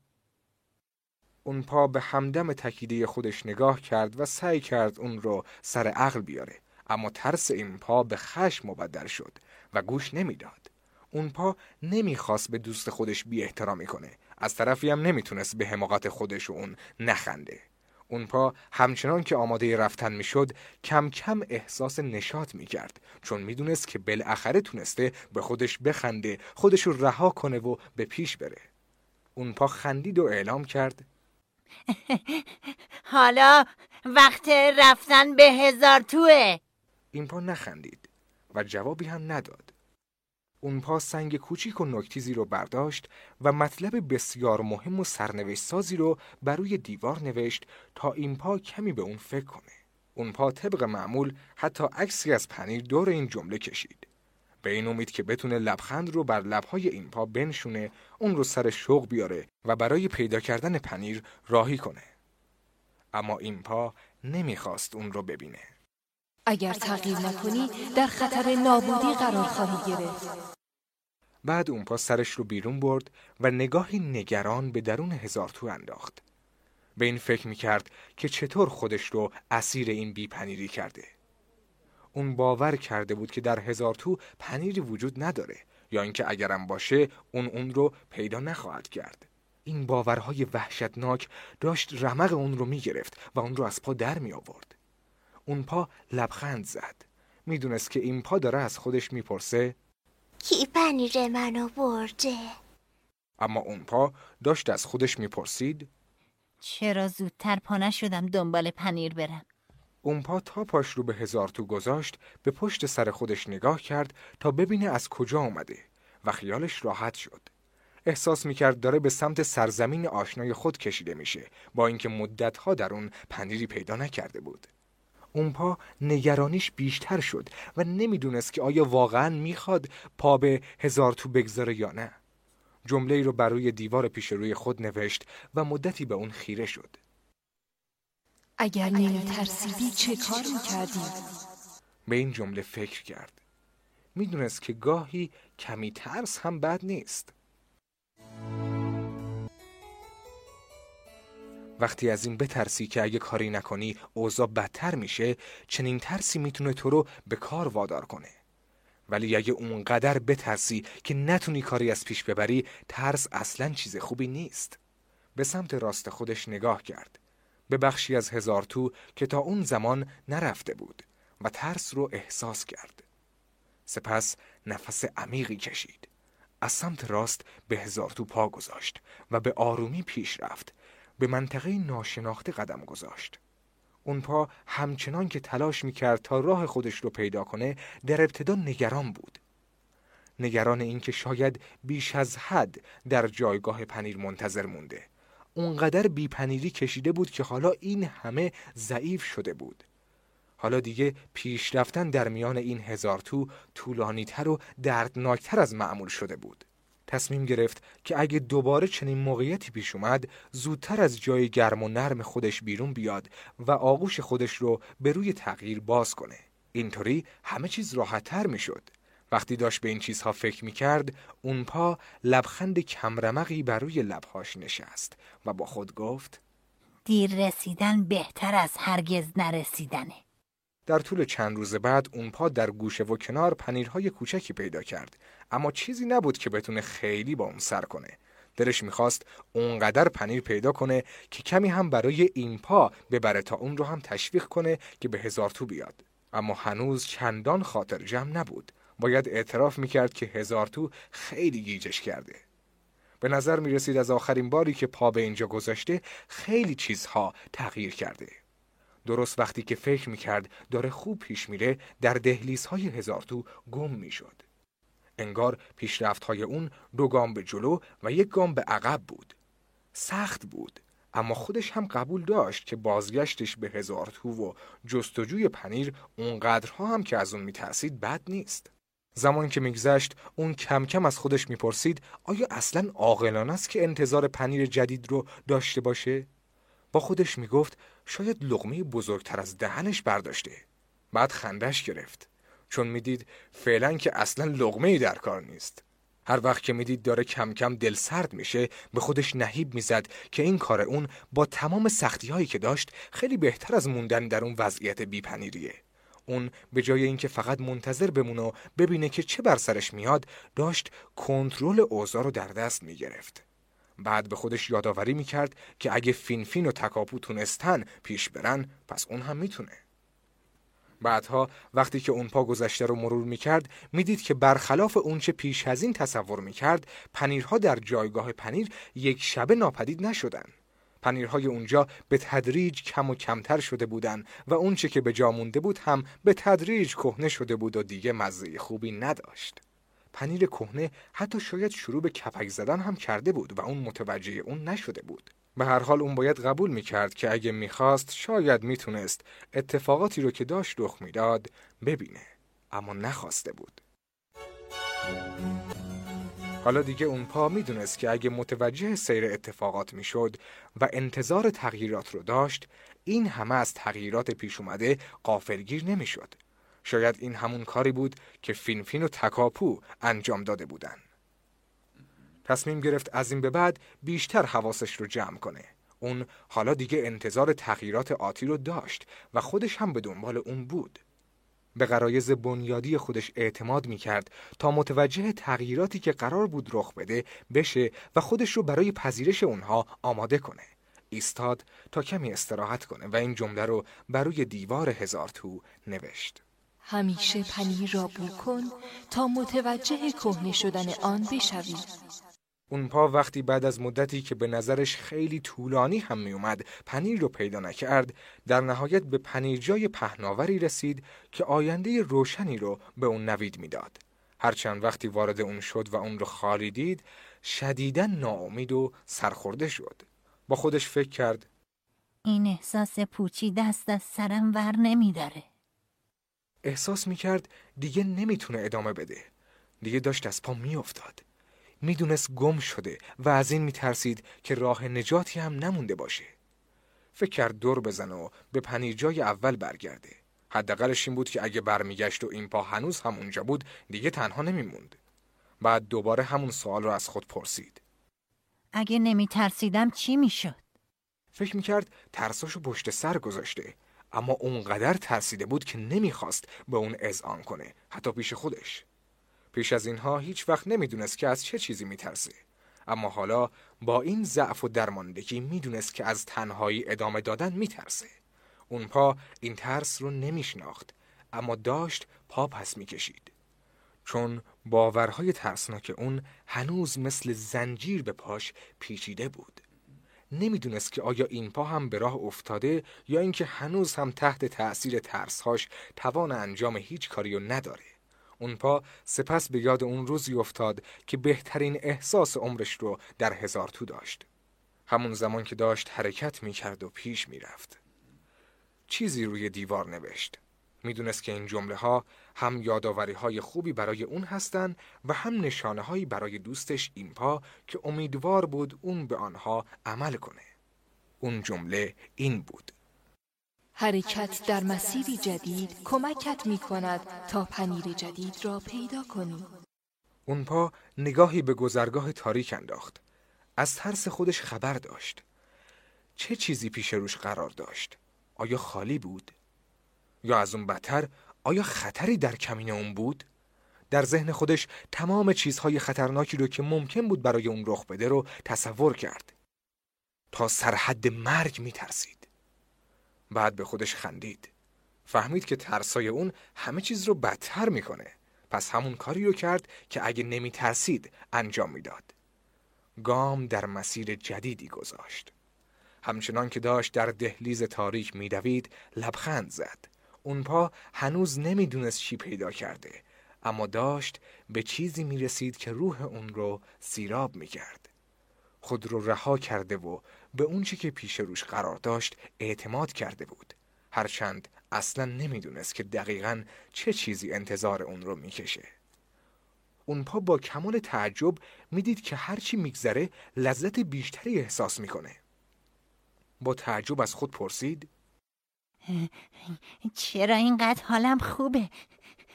اون پا به همدم تکیده خودش نگاه کرد و سعی کرد اون رو سر عقل بیاره. اما ترس این پا به خشم مبدل شد و گوش نمی‌داد. اون پا نمی‌خواست به دوست خودش بی احترامی کنه. از طرفی هم نمی‌تونست به حماقت خودش و اون نخنده. اون پا همچنان که آماده رفتن می‌شد کم کم احساس نشاط می‌کرد. چون می‌دونست که بالاخره تونسته به خودش بخنده خودش رو رها کنه و به پیش بره. اون پا خندید و اعلام کرد. [LAUGHS] حالا وقت رفتن به هزار توه. این پا نخندید و جوابی هم نداد اون پا سنگ کوچیک و نکتیزی رو برداشت و مطلب بسیار مهم و سرنوشت سازی رو بر روی دیوار نوشت تا این پا کمی به اون فکر کنه. اون پا طبق معمول حتی عکسی از پنیر دور این جمله کشید. به این امید که بتونه لبخند رو بر لبهای این پا بنشونه اون رو سر شوق بیاره و برای پیدا کردن پنیر راهی کنه. اما این پا نمی‌خواست اون رو ببینه. اگر تغییر نکنی در خطر نابودی قرار خواهی گرفت. بعد اون پا سرش رو بیرون برد و نگاهی نگران به درون هزار تو انداخت. به این فکر می‌کرد که چطور خودش رو اسیر این بی پنیری کرده. اون باور کرده بود که در هزار تو پنیری وجود نداره یا اینکه اگرم باشه اون اون رو پیدا نخواهد کرد. این باورهای وحشتناک داشت رمق اون رو می‌گرفت و اون رو از پا در می آورد اون پا لبخند زد. می‌دونست که این پا داره از خودش می‌پرسه کی پنیر منو برده؟ اما اون پا داشت از خودش می‌پرسید چرا زودتر پا نشدم دنبال پنیر برم؟ اون پا تا پاش رو به هزار تو گذاشت به پشت سر خودش نگاه کرد تا ببینه از کجا اومده و خیالش راحت شد. احساس می‌کرد داره به سمت سرزمین آشنای خود کشیده میشه با اینکه مدتها در اون پنیری پیدا نکرده بود. اون پا نگرانیش بیشتر شد و نمی‌دونست که آیا واقعا می‌خواد پا به هزار تو بگذاره یا نه. جمله ای رو بر روی دیوار پیش روی خود نوشت و مدتی به اون خیره شد. اگر نمی ترسیدی چه کار می‌کردی؟ به این جمله فکر کرد. می‌دونست که گاهی کمی ترس هم بد نیست. وقتی از این بترسی که اگه کاری نکنی اوضاع بدتر میشه چنین ترسی می‌تونه تو رو به کار وادار کنه. ولی اگه اونقدر بترسی که نتونی کاری از پیش ببری ترس اصلا چیز خوبی نیست. به سمت راست خودش نگاه کرد. به بخشی از هزار تو که تا اون زمان نرفته بود و ترس رو احساس کرد. سپس نفس عمیقی کشید. از سمت راست به هزار تو پا گذاشت و به آرومی پیش رفت به منطقه ناشناخته قدم گذاشت. اون پا همچنان که تلاش می‌کرد تا راه خودش رو پیدا کنه در ابتدا نگران بود. نگران اینکه شاید بیش از حد در جایگاه پنیر منتظر مونده. اونقدر بی پنیری کشیده بود که حالا این همه ضعیف شده بود. حالا دیگه پیش رفتن در میان این هزار تو طولانیتر و دردناکتر از معمول شده بود. تصمیم گرفت که اگه دوباره چنین موقعیتی پیش اومد زودتر از جای گرم و نرم خودش بیرون بیاد و آغوش خودش رو به روی تغییر باز کنه. اینطوری همه چیز راحتتر می‌شد. وقتی داشت به این چیزها فکر می کرد اون پا لبخند کمرمقی بر روی لبهاش نشست و با خود گفت دیر رسیدن بهتر از هرگز نرسیدنه در طول چند روز بعد اون پا در گوشه و کنار پنیرهای کوچکی پیدا کرد اما چیزی نبود که بتونه خیلی با اون سر کنه. دلش می‌خواست اونقدر پنیر پیدا کنه که کمی هم برای این پا ببره تا اون رو هم تشویق کنه که به هزار تو بیاد. اما هنوز چندان خاطر جمع نبود. باید اعتراف می‌کرد که هزار تو خیلی گیجش کرده. به نظر می رسید از آخرین باری که پا به اینجا گذاشته خیلی چیزها تغییر کرده. درست وقتی که فکر می کرد داره خوب پیش میره در دهلیز های هزار تو گم می شد. انگار پیشرفت های اون دو گام به جلو و یک گام به عقب بود. سخت بود اما خودش هم قبول داشت که بازگشتش به هزار تو و جستجوی پنیر اونقدرها هم که از اون میترسید بد نیست. زمان که میگذشت اون کم کم از خودش می‌پرسید آیا اصلا عاقلانه است که انتظار پنیر جدید رو داشته باشه؟ با خودش می‌گفت شاید لغمه بزرگتر از دهنش برداشته. بعد خندش گرفت چون می‌دید فعلا که اصلا لغمه در کار نیست. هر وقت که می‌دید داره کم کم دل سرد میشه به خودش نهیب می‌زد که این کار اون با تمام سختی هایی که داشت خیلی بهتر از موندن در اون وضعیت بیپنیریه. اون به جای اینکه فقط منتظر بمونه و ببینه که چه بر سرش میاد داشت کنترل اوضاع رو در دست می‌گرفت بعد به خودش یادآوری می‌کرد که اگه فینفین و تکاپو تونستن پیش برن پس اون هم می‌تونه بعدها وقتی که اون پا گذشته رو مرور می‌کرد می‌دید که برخلاف اونچه پیش از این تصور می‌کرد پنیرها در جایگاه پنیر یک شبه ناپدید نشدن پنیرهای اونجا به تدریج کم و کمتر شده بودن و اونچه که به جا مونده بود هم به تدریج کهنه شده بود و دیگه مزه خوبی نداشت. پنیر کهنه حتی شاید شروع به کپک زدن هم کرده بود و اون متوجه اون نشده بود. به هر حال اون باید قبول می‌کرد که اگه می‌خواست شاید می‌تونست اتفاقاتی رو که داشت رخ می‌داد ببینه اما نخواسته بود. حالا دیگه اون پا می‌دونست که اگه متوجه سیر اتفاقات می‌شد و انتظار تغییرات رو داشت این همه از تغییرات پیش اومده قافلگیر نمی‌شد. شاید این همون کاری بود که فینفین و تکاپو انجام داده بودن. تصمیم گرفت از این به بعد بیشتر حواسش رو جمع کنه. اون حالا دیگه انتظار تغییرات آتی رو داشت و خودش هم به دنبال اون بود. به قرایز بنیادی خودش اعتماد می کرد تا متوجه تغییراتی که قرار بود رخ بده بشه و خودش رو برای پذیرش اونها آماده کنه. ایستاد تا کمی استراحت کنه و این جمله رو بر روی دیوار هزار تو نوشت. همیشه پنیر را بو کن تا متوجه کهنه شدن آن بشوی. اون پا وقتی بعد از مدتی که به نظرش خیلی طولانی هم می اومد پنیر رو پیدا نکرد در نهایت به پنیرجای پهناوری رسید که آینده روشنی رو به اون نوید می‌داد. هرچند وقتی وارد اون شد و اون رو خالی دید شدیدا ناامید و سرخورده شد. با خودش فکر کرد این احساس پوچی دست از سرم ور نمیداره. احساس می‌کرد دیگه نمی‌تونه ادامه بده. دیگه داشت از پا میافتاد. می‌دونست گم شده و از این میترسید که راه نجاتی هم نمونده باشه. فکر کرد دور بزنه و به پنیرجای اول برگرده. حداقلش این بود که اگه برمیگشت و این پا هنوز هم اونجا بود دیگه تنها نمیموند. بعد دوباره همون سوال رو از خود پرسید. اگه نمیترسیدم چی می‌شد؟ فکر می‌کرد ترساشو پشت سر گذاشته اما اونقدر ترسیده بود که نمی‌خواست به اون اذعان کنه حتی پیش خودش. پیش از اینها هیچ وقت نمی‌دونست که از چه چیزی میترسه. اما حالا با این ضعف و درماندگی می‌دونست که از تنهایی ادامه دادن میترسه. اون پا این ترس رو نمیشناخت اما داشت پا پس می‌کشید. چون باورهای ترسناک اون هنوز مثل زنجیر به پاش پیچیده بود. نمی‌دونست که آیا این پا هم به راه افتاده یا اینکه هنوز هم تحت تأثیر ترسهاش توان انجام هیچ کاری رو نداره. اون پا سپس به یاد اون روزی افتاد که بهترین احساس عمرش رو در هزار تو داشت. همون زمان که داشت حرکت می کرد و پیش می رفت. چیزی روی دیوار نوشت. می‌دونست که این جمله ها هم یاداوری های خوبی برای اون هستند و هم نشانه هایی برای دوستش ایمپا که امیدوار بود اون به آنها عمل کنه. اون جمله این بود. حرکت در مسیری جدید کمکت می کند تا پنیر جدید را پیدا کنی. اون پا نگاهی به گذرگاه تاریک انداخت. از ترس خودش خبر داشت. چه چیزی پیش روش قرار داشت؟ آیا خالی بود؟ یا از اون بدتر آیا خطری در کمین اون بود؟ در ذهن خودش تمام چیزهای خطرناکی رو که ممکن بود برای اون رخ بده رو تصور کرد. تا سرحد مرگ می ترسید. بعد به خودش خندید. فهمید که ترسای اون همه چیز رو بدتر می‌کنه. پس همون کاری رو کرد که اگه نمی ترسید انجام می‌داد. گام در مسیر جدیدی گذاشت. همچنان که داشت در دهلیز تاریک میدوید لبخند زد. اون پا هنوز نمی‌دونست چی پیدا کرده اما داشت به چیزی می‌رسید که روح اون رو سیراب می‌کرد. خود رو رها کرده و به اون چی که پیش روش قرار داشت اعتماد کرده بود. هرچند اصلا نمی‌دونست که دقیقا چه چیزی انتظار اون رو می‌کشه. اون پا با کمال تعجب می‌دید که هرچی میگذره لذت بیشتری احساس می‌کنه. با تعجب از خود پرسید چرا اینقدر حالم خوبه؟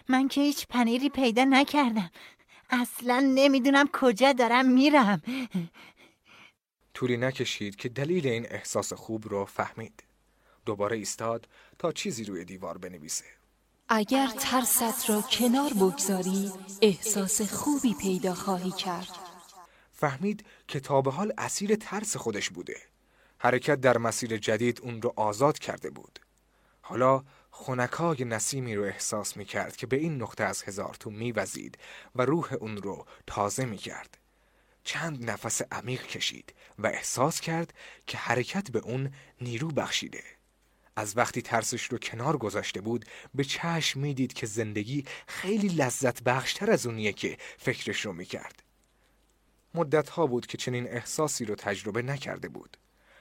من که هیچ پنیری پیدا نکردم اصلا نمی‌دونم کجا دارم میرم طولی نکشید که دلیل این احساس خوب رو فهمید. دوباره ایستاد تا چیزی روی دیوار بنویسه. اگر ترست را کنار بگذاری احساس خوبی پیدا خواهی کرد. فهمید که تا به حال اسیر ترس خودش بوده. حرکت در مسیر جدید اون رو آزاد کرده بود. حالا خونکای نسیمی رو احساس می کرد که به این نقطه از هزار تو می وزید و روح اون رو تازه می کرد. چند نفس عمیق کشید و احساس کرد که حرکت به اون نیرو بخشیده. از وقتی ترسش رو کنار گذاشته بود به چشم می‌دید که زندگی خیلی لذت بخشتر از اونیه که فکرش رو می‌کرد. مدت ها بود که چنین احساسی رو تجربه نکرده بود.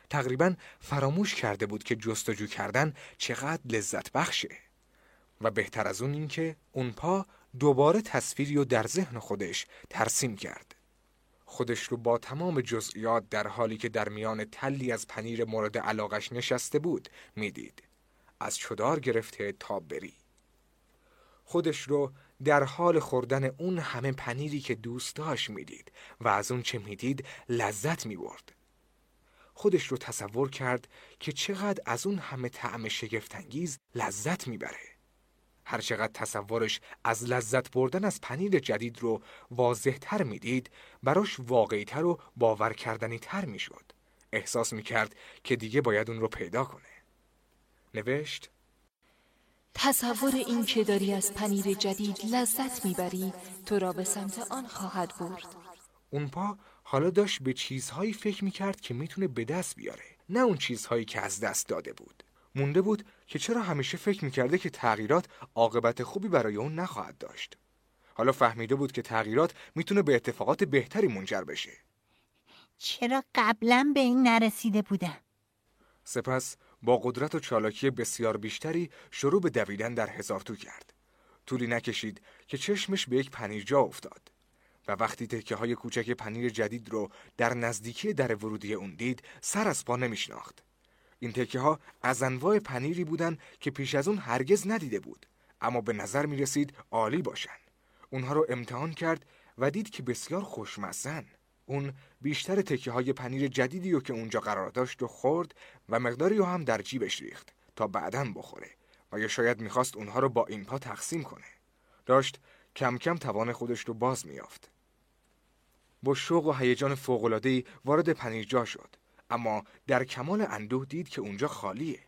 تقریبا فراموش کرده بود که جستجو کردن چقدر لذت بخشه و بهتر از اون اینکه اون پا دوباره تصویری رو در ذهن خودش ترسیم کرد خودش رو با تمام جزئیات در حالی که در میان تلی از پنیر مورد علاقش نشسته بود می‌دید. از چدار گرفته تا بری. خودش رو در حال خوردن اون همه پنیری که دوست داشت می‌دید و از اون چه می‌دید لذت می‌برد. خودش رو تصور کرد که چقدر از اون همه طعم شگفتانگیز لذت می‌بره. هر چقدر تصورش از لذت بردن از پنیر جدید رو واضح تر می‌دید براش واقعیتر و باور کردنی تر می‌شد. احساس می‌کرد که دیگه باید اون رو پیدا کنه. نوشت تصور این که داری از پنیر جدید لذت می‌بری تو را به سمت آن خواهد برد. اون پا حالا داشت به چیزهایی فکر می‌کرد که می‌تونه به دست بیاره نه اون چیزهایی که از دست داده بود مونده بود که چرا همیشه فکر می‌کرده که تغییرات عاقبت خوبی برای اون نخواهد داشت. حالا فهمیده بود که تغییرات می‌تونه به اتفاقات بهتری منجر بشه. چرا قبلا به این نرسیده بودم؟ سپس با قدرت و چالاکی بسیار بیشتری شروع به دویدن در هزار تو کرد. طولی نکشید که چشمش به یک پنیرجا افتاد و وقتی تکه های کوچک پنیر جدید رو در نزدیکی در ورودی اون دید سر از پا نمیشناخت. این تکه ها از انواع پنیری بودن که پیش از اون هرگز ندیده بود اما به نظر می رسید عالی باشن. اونها رو امتحان کرد و دید که بسیار خوشمزن. اون بیشتر تکه های پنیر جدیدی رو که اونجا قرار داشت و خورد و مقداری رو هم در جیبش ریخت تا بعدا بخوره و یا شاید می‌خواست اونها رو با این پا تقسیم کنه. داشت کم کم توان خودش رو باز میافت. با شوق و هیجان فوق‌العاده‌ای وارد پنیرجا شد اما در کمال اندوه دید که اونجا خالیه.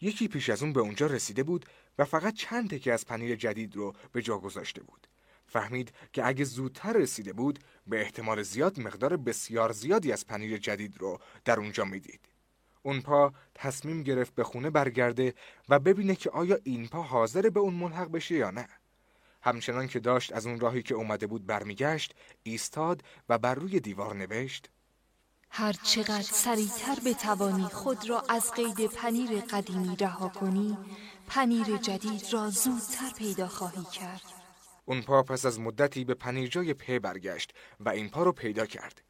یکی پیش از اون به اونجا رسیده بود و فقط چند تکه از پنیر جدید رو به جا گذاشته بود. فهمید که اگه زودتر رسیده بود به احتمال زیاد مقدار بسیار زیادی از پنیر جدید رو در اونجا می‌دید. اون پا تصمیم گرفت به خونه برگرده و ببینه که آیا این پا حاضر به اون ملحق بشه یا نه. همچنان که داشت از اون راهی که اومده بود برمیگشت ایستاد و بر روی دیوار نوشت هر چقدر سریعتر بتوانی خود را از قید پنیر قدیمی رها کنی پنیر جدید را زودتر پیدا خواهی کرد اون پا پس از مدتی به پنیرجای په برگشت و این پا رو پیدا کرد.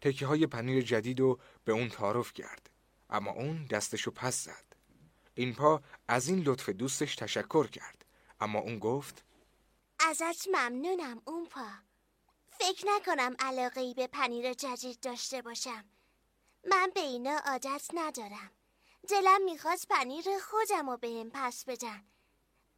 تکه های پنیر جدید رو به اون تعارف کرد. اما اون دستشو پس زد. این پا از این لطف دوستش تشکر کرد. اما اون گفت ازت ممنونم اون پا فکر نکنم علاقه ای به پنیر جدید داشته باشم. من به اینا عادت ندارم. دلم می‌خواست پنیر خودم رو بهم پس بدن.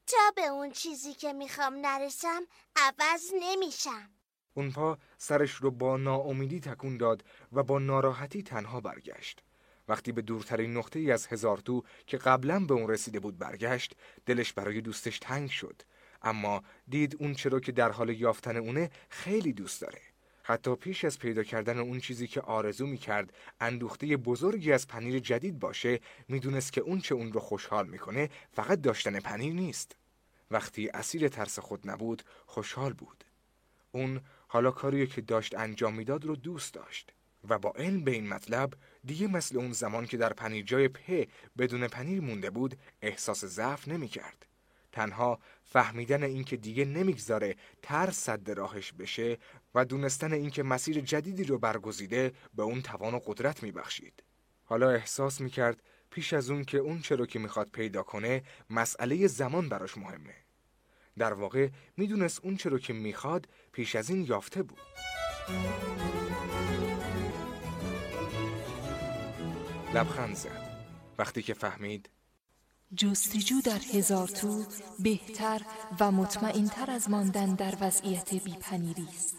تا به اون چیزی که می‌خوام نرسم عوض نمیشم. اون پا سرش رو با ناامیدی تکون داد و با ناراحتی تنها برگشت. وقتی به دورترین نقطه ای از هزار تو که قبلا به اون رسیده بود برگشت دلش برای دوستش تنگ شد. اما دید اون چرا که در حال یافتن اونه خیلی دوست داره. حتی پیش از پیدا کردن اون چیزی که آرزو می کرد اندوخته بزرگی از پنیر جدید باشه می‌دونست که اون چه اون رو خوشحال می‌کنه فقط داشتن پنیر نیست. وقتی اسیر ترس خود نبود خوشحال بود. اون حالا کاری که داشت انجام می‌داد رو دوست داشت و با علم به این مطلب دیگه مثل اون زمان که در پنیرجای په بدون پنیر مونده بود احساس ضعف نمی کرد. تنها فهمیدن اینکه دیگه نمی‌گذاره ترس صد راهش بشه و دونستن اینکه مسیر جدیدی رو برگزیده به اون توان و قدرت میبخشید. حالا احساس می‌کرد پیش از اون که اون چرا که می‌خواد پیدا کنه مسئله زمان براش مهمه. در واقع می‌دونست اون چرا که می‌خواد پیش از این یافته بود. لبخند زد وقتی که فهمید جستجو در هزار تو بهتر و مطمئنتر از ماندن در وضعیت بیپنیری است.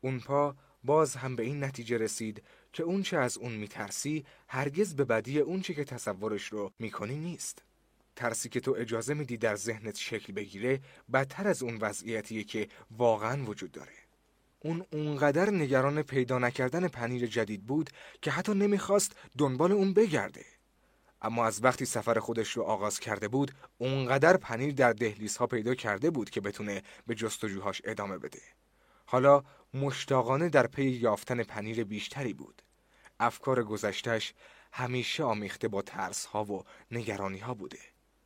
اون پا باز هم به این نتیجه رسید که اون چه از اون میترسی هرگز به بدی اون چه که تصورش رو می‌کنی نیست. ترسی که تو اجازه میدی در ذهنت شکل بگیره بدتر از اون وضعیتیه که واقعا وجود داره. اون اونقدر نگران پیدا نکردن پنیر جدید بود که حتی نمی‌خواست دنبال اون بگرده. اما از وقتی سفر خودش رو آغاز کرده بود اونقدر پنیر در دهلیزها پیدا کرده بود که بتونه به جستجوهاش ادامه بده. حالا مشتاقانه در پی یافتن پنیر بیشتری بود. افکار گذشتش همیشه آمیخته با ترس ها و نگرانی ها بوده.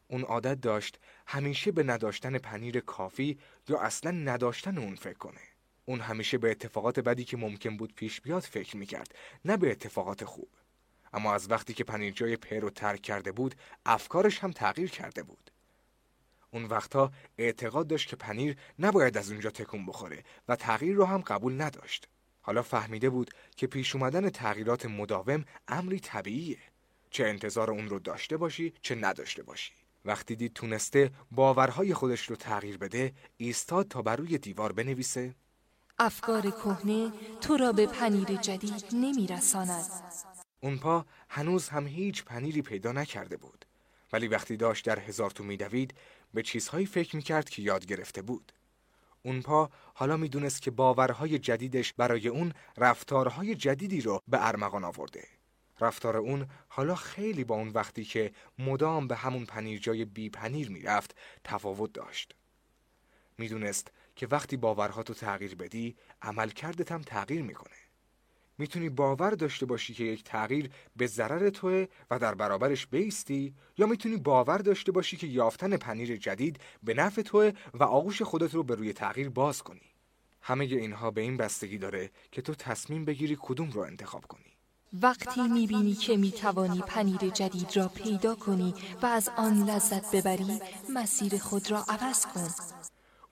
اون عادت داشت همیشه به نداشتن پنیر کافی یا اصلا نداشتن اون فکر کنه. اون همیشه به اتفاقات بدی که ممکن بود پیش بیاد فکر می‌کرد نه به اتفاقات خوب. اما از وقتی که پنیرجای پر رو ترک کرده بود افکارش هم تغییر کرده بود. اون وقتا اعتقاد داشت که پنیر نباید از اونجا تکون بخوره و تغییر رو هم قبول نداشت. حالا فهمیده بود که پیش اومدن تغییرات مداوم امری طبیعیه. چه انتظار اون رو داشته باشی چه نداشته باشی. وقتی دید تونسته باورهای خودش رو تغییر بده ایستاد تا بر روی دیوار بنویسه. افکار کهنه تو را به پنیر جدید نمیرساند. اون پا هنوز هم هیچ پنیری پیدا نکرده بود. ولی وقتی داشت در هزار تو میدوید به چیزهایی فکر می‌کرد که یاد گرفته بود. اون پا حالا می‌دونست که باورهای جدیدش برای اون رفتارهای جدیدی رو به ارمغان آورده. رفتار اون حالا خیلی با اون وقتی که مدام به همون پنیرجای بی پنیر می‌رفت تفاوت داشت. می‌دونست که وقتی باورهاتو تغییر بدی عملکردت هم تغییر می‌کنه. می‌تونی باور داشته باشی که یک تغییر به ضرر توه و در برابرش بیستی یا می‌تونی باور داشته باشی که یافتن پنیر جدید به نفع توه و آغوش خودت رو به روی تغییر باز کنی. همه اینها به این بستگی داره که تو تصمیم بگیری کدوم رو انتخاب کنی. وقتی می‌بینی که می‌توانی پنیر جدید را پیدا کنی و از آن لذت ببری مسیر خود را عوض کن.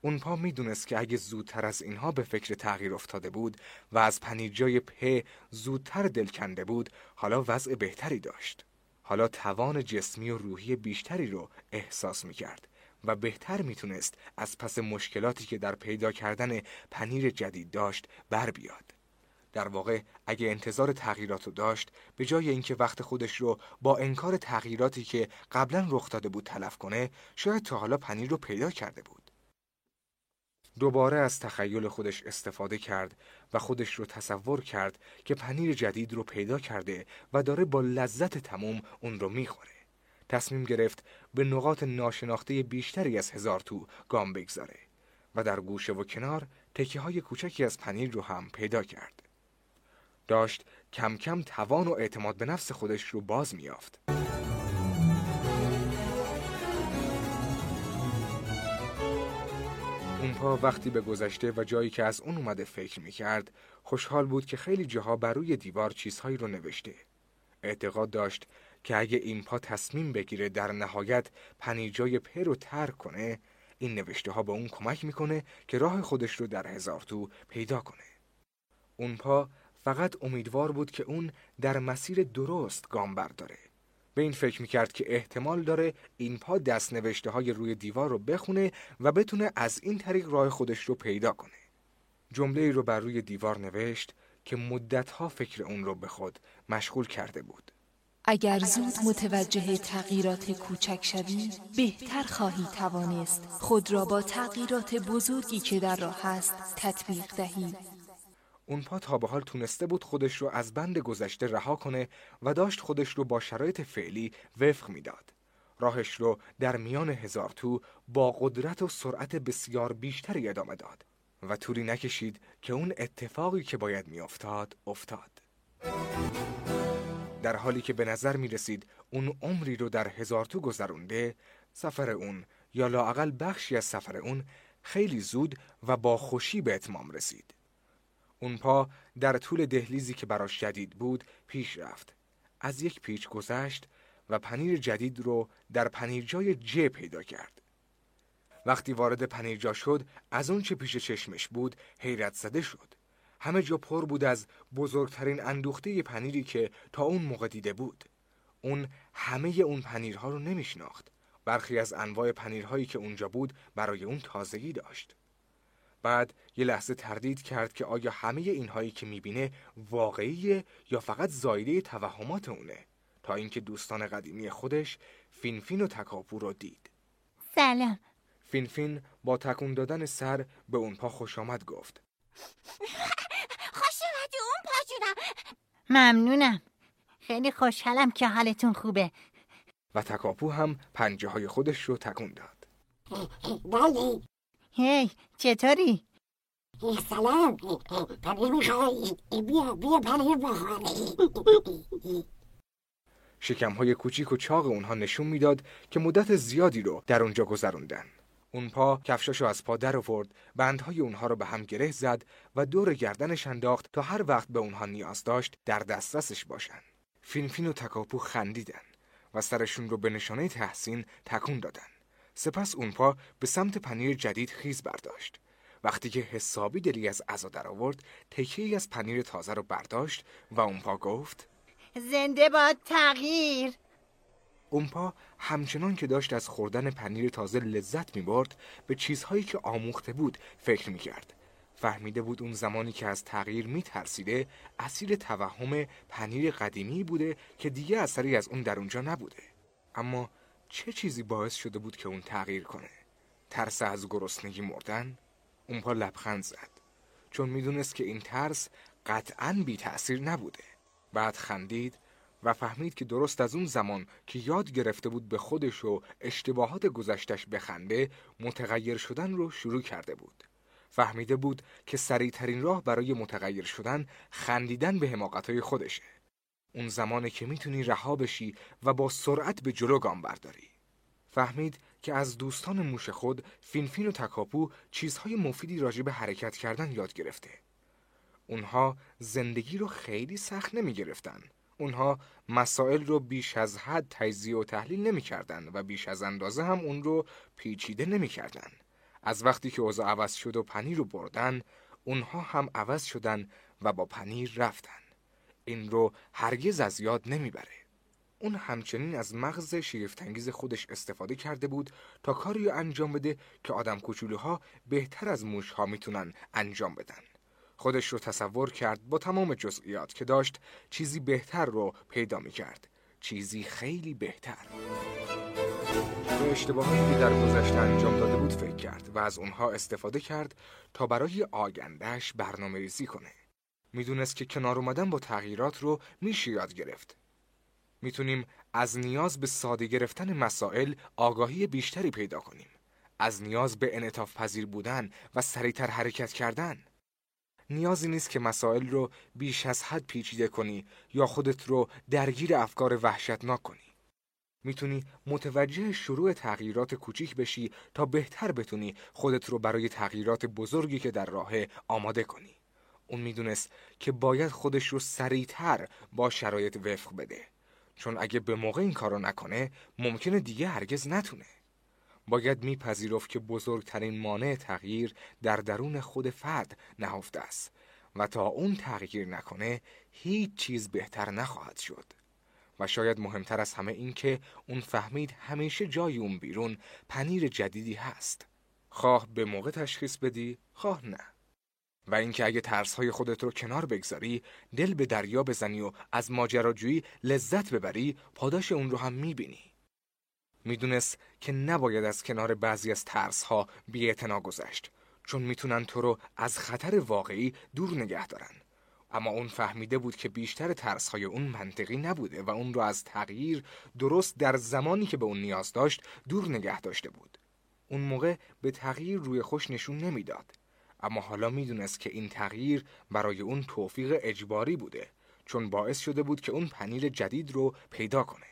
اون پا می‌دونست که اگه زودتر از اینها به فکر تغییر افتاده بود و از پنیرجای په زودتر دل کنده بود حالا وضع بهتری داشت حالا توان جسمی و روحی بیشتری رو احساس می‌کرد و بهتر می‌تونست از پس مشکلاتی که در پیدا کردن پنیر جدید داشت بر بیاد. در واقع اگه انتظار تغییرات رو داشت به جای اینکه وقت خودش رو با انکار تغییراتی که قبلا رخ داده بود تلف کنه شاید تا حالا پنیر رو پیدا کرده بود دوباره از تخیل خودش استفاده کرد و خودش رو تصور کرد که پنیر جدید رو پیدا کرده و داره با لذت تموم اون رو می‌خوره. تصمیم گرفت به نقاط ناشناخته بیشتری از هزار تو گام بگذاره و در گوشه و کنار تکیه های کوچکی از پنیر رو هم پیدا کرد. داشت کم کم توان و اعتماد به نفس خودش رو باز میافت. اونپا وقتی به گذشته و جایی که از اون اومده فکر می‌کرد خوشحال بود که خیلی جاها بر روی دیوار چیزهایی رو نوشته. اعتقاد داشت که اگه این پا تصمیم بگیره در نهایت پنیرجای پر رو ترک کنه این نوشته ها به اون کمک می‌کنه که راه خودش رو در هزار تو پیدا کنه. اون پا فقط امیدوار بود که اون در مسیر درست گام برداره. به این فکر می‌کرد که احتمال داره این پا دست نوشته های روی دیوار رو بخونه و بتونه از این طریق راه خودش رو پیدا کنه. جمله ای رو بر روی دیوار نوشت که مدتها فکر اون رو به خود مشغول کرده بود. اگر زود متوجه تغییرات کوچک شوی بهتر خواهی توانست خود را با تغییرات بزرگی که در راه است تطبیق دهی. اون پا تا به حال تونسته بود خودش رو از بند گذشته رها کنه و داشت خودش رو با شرایط فعلی وفق می‌داد. راهش رو در میان هزار تو با قدرت و سرعت بسیار بیشتری ادامه داد و طوری نکشید که اون اتفاقی که باید میافتاد افتاد. در حالی که به نظر می رسید اون عمری رو در هزار تو گذرونده سفر اون یا لاقل بخشی از سفر اون خیلی زود و با خوشی به اتمام رسید. اون پا در طول دهلیزی که براش جدید بود پیش رفت. از یک پیچ گذشت و پنیر جدید رو در پنیرجای ج پیدا کرد. وقتی وارد پنیرجا شد از اون چه پیش چشمش بود حیرت زده شد. همه جا پر بود از بزرگترین اندوخته پنیری که تا اون موقع دیده بود. اون همه اون پنیرها رو نمیشناخت. برخی از انواع پنیرهایی که اونجا بود برای اون تازگی داشت. بعد یه لحظه تردید کرد که آیا همه اینهایی که می‌بینه واقعیه یا فقط زایده توهمات اونه. تا اینکه دوستان قدیمی خودش فینفین و تکاپو رو دید. سلام. فینفین با تکون دادن سر به اون پا خوش آمد گفت. [LAUGHS] خوش اومدی اون پا جونم. ممنونم. خیلی خوشحالم که حالتون خوبه. و تکاپو هم پنجه های خودش رو تکون داد. بله. هی چطوری؟ سلام پنیر می‌خوای بیا بیا پنیر بخوری شکم های کوچیک و چاق اونها نشون می‌داد که مدت زیادی رو در اونجا گذروندن. اون پا کفشاشو از پا در آورد، بندهای اونها رو به هم گره زد و دور گردنش انداخت تا هر وقت به اونها نیاز داشت در دسترسش باشن. فینفین و تکاپو خندیدن و سرشون رو به نشانه تحسین تکون دادن. سپس اون پا به سمت پنیر جدید خیز برداشت. وقتی که حسابی دلی از عزا در آورد، تکه از پنیر تازه رو برداشت و اون پا گفت زنده باد تغییر اونپا همچنان که داشت از خوردن پنیر تازه لذت می برد به چیزهایی که آموخته بود فکر می کرد. فهمیده بود اون زمانی که از تغییر می ترسیده اسیر توهم پنیر قدیمی بوده که دیگه اثری از اون در اونجا نبوده. اما چه چیزی باعث شده بود که اون تغییر کنه؟ ترس از گرسنگی مردن؟ اونپا لبخند زد. چون می‌دونست که این ترس قطعا بی تأثیر نبوده. بعد خندید و فهمید که درست از اون زمان که یاد گرفته بود به خودش و اشتباهات گذشتش بخنده متغیر شدن رو شروع کرده بود. فهمیده بود که سریعترین راه برای متغیر شدن خندیدن به حماقتهای خودشه. اون زمانه که می‌تونی رها بشی و با سرعت به جلو گام برداری. فهمید که از دوستان موش خود فینفین و تکاپو چیزهای مفیدی راجع به حرکت کردن یاد گرفته. اونها زندگی رو خیلی سخت نمی گرفتن. اونها مسائل رو بیش از حد تجزیه و تحلیل نمی کردن و بیش از اندازه هم اون رو پیچیده نمی کردن. از وقتی که اوضاع عوض شد و پنیر رو بردن اونها هم عوض شدن و با پنیر رفتن. این رو هرگز از یاد نمی‌بره. اون همچنین از مغز شگفتانگیز خودش استفاده کرده بود تا کاری رو انجام بده که آدم کوچولوها بهتر از موشها می‌تونن انجام بدن. خودش رو تصور کرد با تمام جزئیات که داشت چیزی بهتر رو پیدا می کرد. چیزی خیلی بهتر. به اشتباهاتی که در گذشته انجام داده بود فکر کرد و از اونها استفاده کرد تا برای آگندهش برنامه ریزی کنه. می‌دونست که کنار اومدن با تغییرات رو میشه یاد گرفت. می‌تونیم از نیاز به ساده گرفتن مسائل آگاهی بیشتری پیدا کنیم. از نیاز به انعطاف پذیر بودن و سریعتر حرکت کردن. نیازی نیست که مسائل رو بیش از حد پیچیده کنی یا خودت رو درگیر افکار وحشتناک کنی. می‌تونی متوجه شروع تغییرات کوچیک بشی تا بهتر بتونی خودت رو برای تغییرات بزرگی که در راه آماده کنی. اون می‌دونست که باید خودش رو سریعتر با شرایط وفق بده. چون اگه به موقع این کارو نکنه ممکنه دیگه هرگز نتونه. باید میپذیرفت که بزرگترین مانع تغییر در درون خود فرد نهفته است و تا اون تغییر نکنه هیچ چیز بهتر نخواهد شد. و شاید مهمتر از همه این که اون فهمید همیشه جای اون بیرون پنیر جدیدی هست. خواه به موقع تشخیص بدی، خواه نه. و اینکه اگه ترسهای خودت رو کنار بگذاری، دل به دریا بزنی و از ماجراجویی لذت ببری، پاداش اون رو هم می‌بینی. می‌دونست که نباید از کنار بعضی از ترسها بی‌اعتنا گذشت چون می‌تونن تو رو از خطر واقعی دور نگه دارن. اما اون فهمیده بود که بیشتر ترسهای اون منطقی نبوده و اون رو از تغییر درست در زمانی که به اون نیاز داشت دور نگه داشته بود. اون موقع به تغییر روی خوش نشون نمی‌داد. اما حالا می‌دونست که این تغییر برای اون توفیق اجباری بوده چون باعث شده بود که اون پنیر جدید رو پیدا کنه.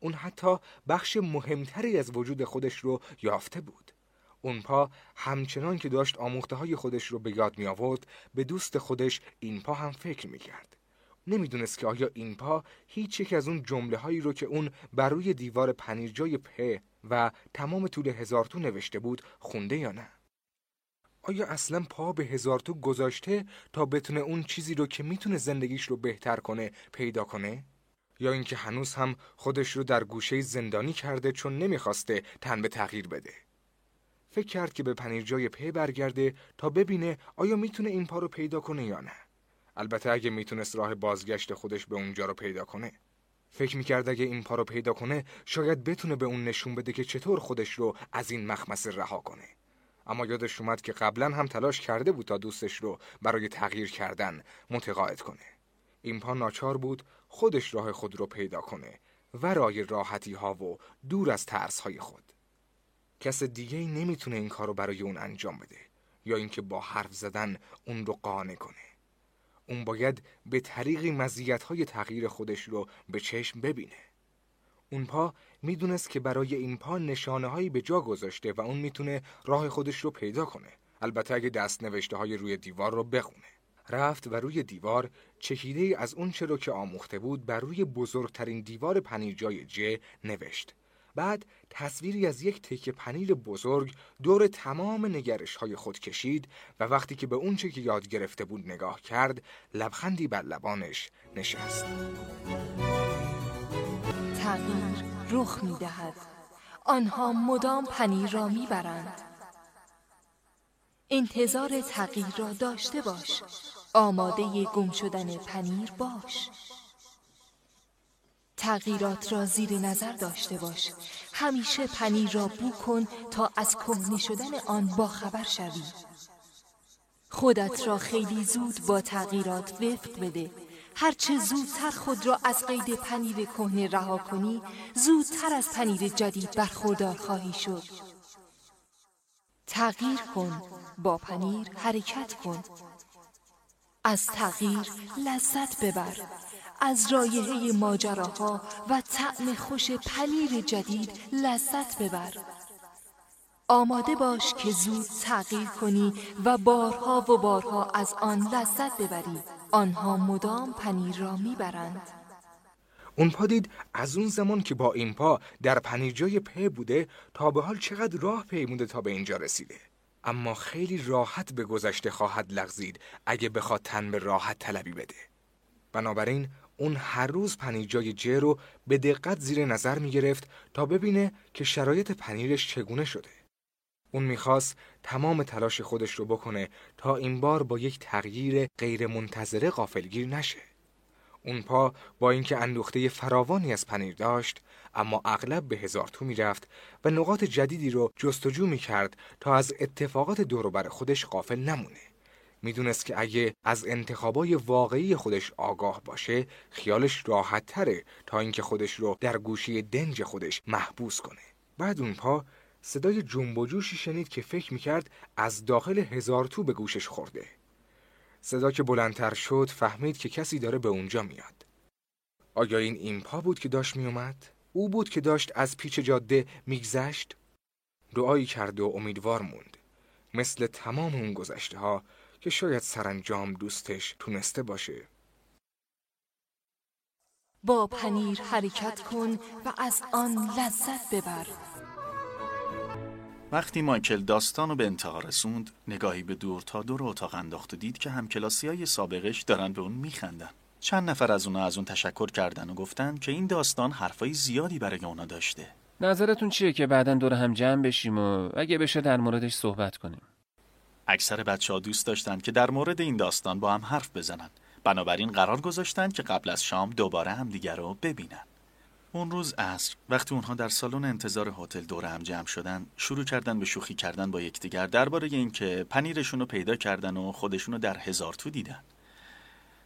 اون حتی بخش مهمتری از وجود خودش رو یافته بود. اون پا همچنان که داشت آموخته های خودش رو به یاد می آورد به دوست خودش این پا هم فکر می کرد. نمی‌دونست که آیا این پا هیچ یک از اون جمله هایی رو که اون بر روی دیوار پنیرجای په و تمام طول هزارتو نوشته بود خونده یا نه؟ آیا اصلا پا به هزارتو گذاشته تا بتونه اون چیزی رو که می‌تونه زندگیش رو بهتر کنه پیدا کنه؟ یا اینکه هنوز هم خودش رو در گوشه زندانی کرده چون نمی‌خواسته تن به تغییر بده؟ فکر کرد که به پنیرجای پی برگرده تا ببینه آیا می‌تونه این پا رو پیدا کنه یا نه. البته اگه می‌تونست راه بازگشت خودش به اونجا رو پیدا کنه. فکر می‌کرد اگه این پا رو پیدا کنه شاید بتونه به اون نشون بده که چطور خودش رو از این مخمسه رها کنه. اما یادش اومد که قبلا هم تلاش کرده بود تا دوستش رو برای تغییر کردن متقاعد کنه. این پا ناچار بود خودش راه خود رو پیدا کنه ورای راحتی ها و دور از ترس های خود. کس دیگه نمی‌تونه این کارو برای اون انجام بده یا اینکه با حرف زدن اون رو قانع کنه. اون باید به طریقی مزیت تغییر خودش رو به چشم ببینه. اون پا می‌دونست که برای این پا نشانه هایی به جا گذاشته و اون می‌تونه راه خودش رو پیدا کنه. البته اگه دست نوشته های روی دیوار رو بخونه. رفت و روی دیوار چکیده از اون چرا که آموخته بود بر روی بزرگترین دیوار پنیرجای جه نوشت. بعد تصویری از یک تکه پنیر بزرگ دور تمام نگرش های خود کشید و وقتی که به اون چه که یاد گرفته بود نگاه کرد لبخندی بر لبانش نشست تغییر رخ می دهد آنها مدام پنیر را می برند انتظار تغییر را داشته باش. آماده گم شدن پنیر باش. تغییرات را زیر نظر داشته باش. همیشه پنیر را بو کن تا از کهنه شدن آن باخبر شوی. خودت را خیلی زود با تغییرات وفق بده. هرچه زودتر خود را از قید پنیر کهنه رها کنی زودتر از پنیر جدید برخوردار خواهی شد. تغییر کن با پنیر حرکت کن. از تغییر لذت ببر. از رایحه ماجراها و طعم خوش پنیر جدید لذت ببر. آماده باش که زود تغییر کنی و بارها و بارها از آن لذت ببری. آنها مدام پنیر را می‌برند. اون پا دید از اون زمان که با این پا در پنیرجای په بوده تا به حال چقدر راه پیمونده تا به اینجا رسیده. اما خیلی راحت به گذشته خواهد لغزید اگه بخواد تن به راحت طلبی بده. بنابراین اون هر روز پنیرجای جه رو به دقت زیر نظر می گرفت تا ببینه که شرایط پنیرش چگونه شده. اون می‌خواست تمام تلاش خودش رو بکنه تا این بار با یک تغییر غیر منتظره غافلگیر نشه. اون پا با اینکه اندوخته فراوانی از پنیر داشت اما اغلب به هزار تو می‌رفت و نقاط جدیدی رو جستجو می‌کرد تا از اتفاقات دوروبر خودش غافل نمونه. می‌دونست که اگه از انتخابای واقعی خودش آگاه باشه خیالش راحت تره تا اینکه خودش رو در گوشی دنج خودش محبوس کنه بعد اون پا صدای جنب و جوشی شنید که فکر می‌کرد از داخل هزار تو به گوشش خورده. صدا که بلندتر شد فهمید که کسی داره به اونجا میاد. آیا این این پا بود که داشت میومد؟ او بود که داشت از پیچ جاده میگذشت؟ دعایی کرد و امیدوار موند. مثل تمام اون گذشته ها که شاید سرانجام دوستش تونسته باشه. با پنیر حرکت کن و از آن لذت ببر. وقتی مایکل داستان رو به انتها رسوند نگاهی به دور تا دور اتاق انداخت و دید که همکلاسی های سابقش دارن به اون میخندن. چند نفر از اونا از اون تشکر کردن و گفتن که این داستان حرفای زیادی برای اونا داشته. نظرتون چیه که بعدا دور هم جمع بشیم و اگه بشه در موردش صحبت کنیم؟ اکثر بچه ها دوست داشتن که در مورد این داستان با هم حرف بزنن. بنابراین قرار گذاشتن که قبل از شام دوباره همدیگر رو ببینن. اون روز عصر وقتی اونها در سالن انتظار هتل دور هم جمع شدن شروع کردن به شوخی کردن با یکدیگر درباره اینکه پنیرشون رو پیدا کردن و خودشون رو در هزار تو دیدن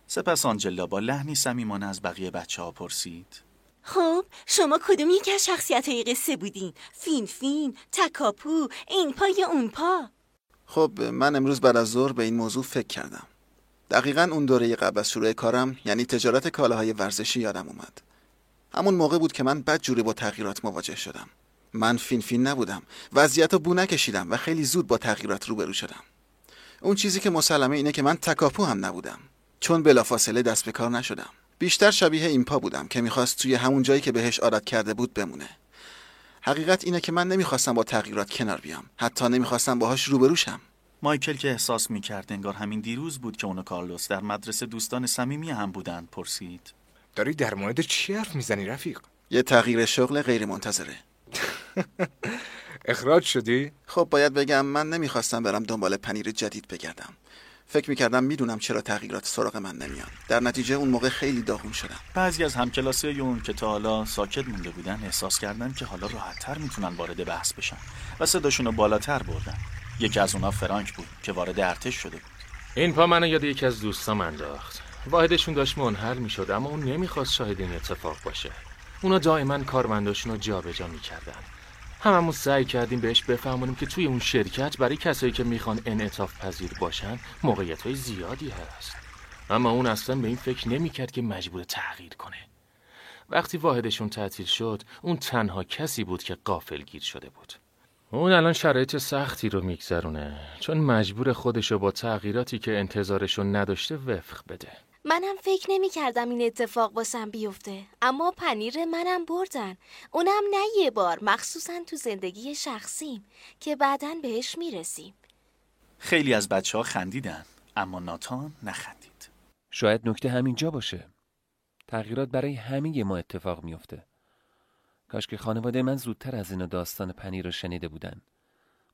سپس آنجلا با لحنی صمیمانه از بقیه بچه ها پرسید خب شما کدوم یکی از شخصیت های قصه بودین؟ فین فین، تکاپو، این پا یا اون پا؟ خب من امروز بعد از ظهر به این موضوع فکر کردم دقیقا اون دوره قبل از شروع کارم یعنی تجارت کالاهای ورزشی یادم اومد همون موقع بود که من بد جوری با تغییرات مواجه شدم. من فین فین نبودم. وضعیت بو نکشیدم و خیلی زود با تغییرات روبرو شدم. اون چیزی که مسلمه اینه که من تکاپو هم نبودم. چون بلافاصله دست به کار نشدم. بیشتر شبیه این پا بودم که می‌خواست توی همون جایی که بهش عادت کرده بود بمونه. حقیقت اینه که من نمی‌خواستم با تغییرات کنار بیام. حتی نمی‌خواستم باهاش روبرو شم. مایکل که احساس می‌کرد انگار همین دیروز بود که اون و کارلوس در مدرسه دوستان صمیمی هم بودند پرسید. داری در مورد چی حرف می‌زنی رفیق؟ یه تغییر شغل غیر منتظره [LAUGHS] اخراج شدی؟ خب باید بگم من نمی‌خواستم برم دنبال پنیر جدید بگردم. فکر می‌کردم می‌دونم چرا تغییرات سراغ من نمیان. در نتیجه اون موقع خیلی داغون شدم. بعضی از همکلاسی اون که تا حالا ساکت مونده بودن احساس کردن که حالا راحتتر می‌تونن وارد بحث بشن و صداشون رو بالاتر بردن. یکی از اونا فرانک بود که وارد ارتش شده بود. این پا منو یاد یکی از دوستام انداخت. واحدشون داشت منحل می‌شد اما اون نمی‌خواست شاهد این اتفاق باشه. اونا دائما کارمنداشون رو جابجا می‌کردن. هممون سعی کردیم بهش بفهمونیم که توی اون شرکت برای کسایی که می‌خوان انعطاف پذیر باشن موقعیت های زیادی هست. اما اون اصلا به این فکر نمی‌کرد که مجبور تغییر کنه. وقتی واحدشون تعطیل شد اون تنها کسی بود که قافل گیر شده بود. اون الان شرایط سختی رو میگذرونه چون مجبور خودشو با تغییراتی که انتظارشون نداشته وفق بده. منم فکر نمی کردم این اتفاق واسم بیفته اما پنیر منم بردن. اونم نه یه بار مخصوصا تو زندگی شخصیم که بعدا بهش می‌رسیم. خیلی از بچه ها خندیدن اما ناتان نخندید. شاید نکته همینجا باشه. تغییرات برای همه ما اتفاق میفته کاش که خانواده من زودتر از اینا داستان پنیر رو شنیده بودن.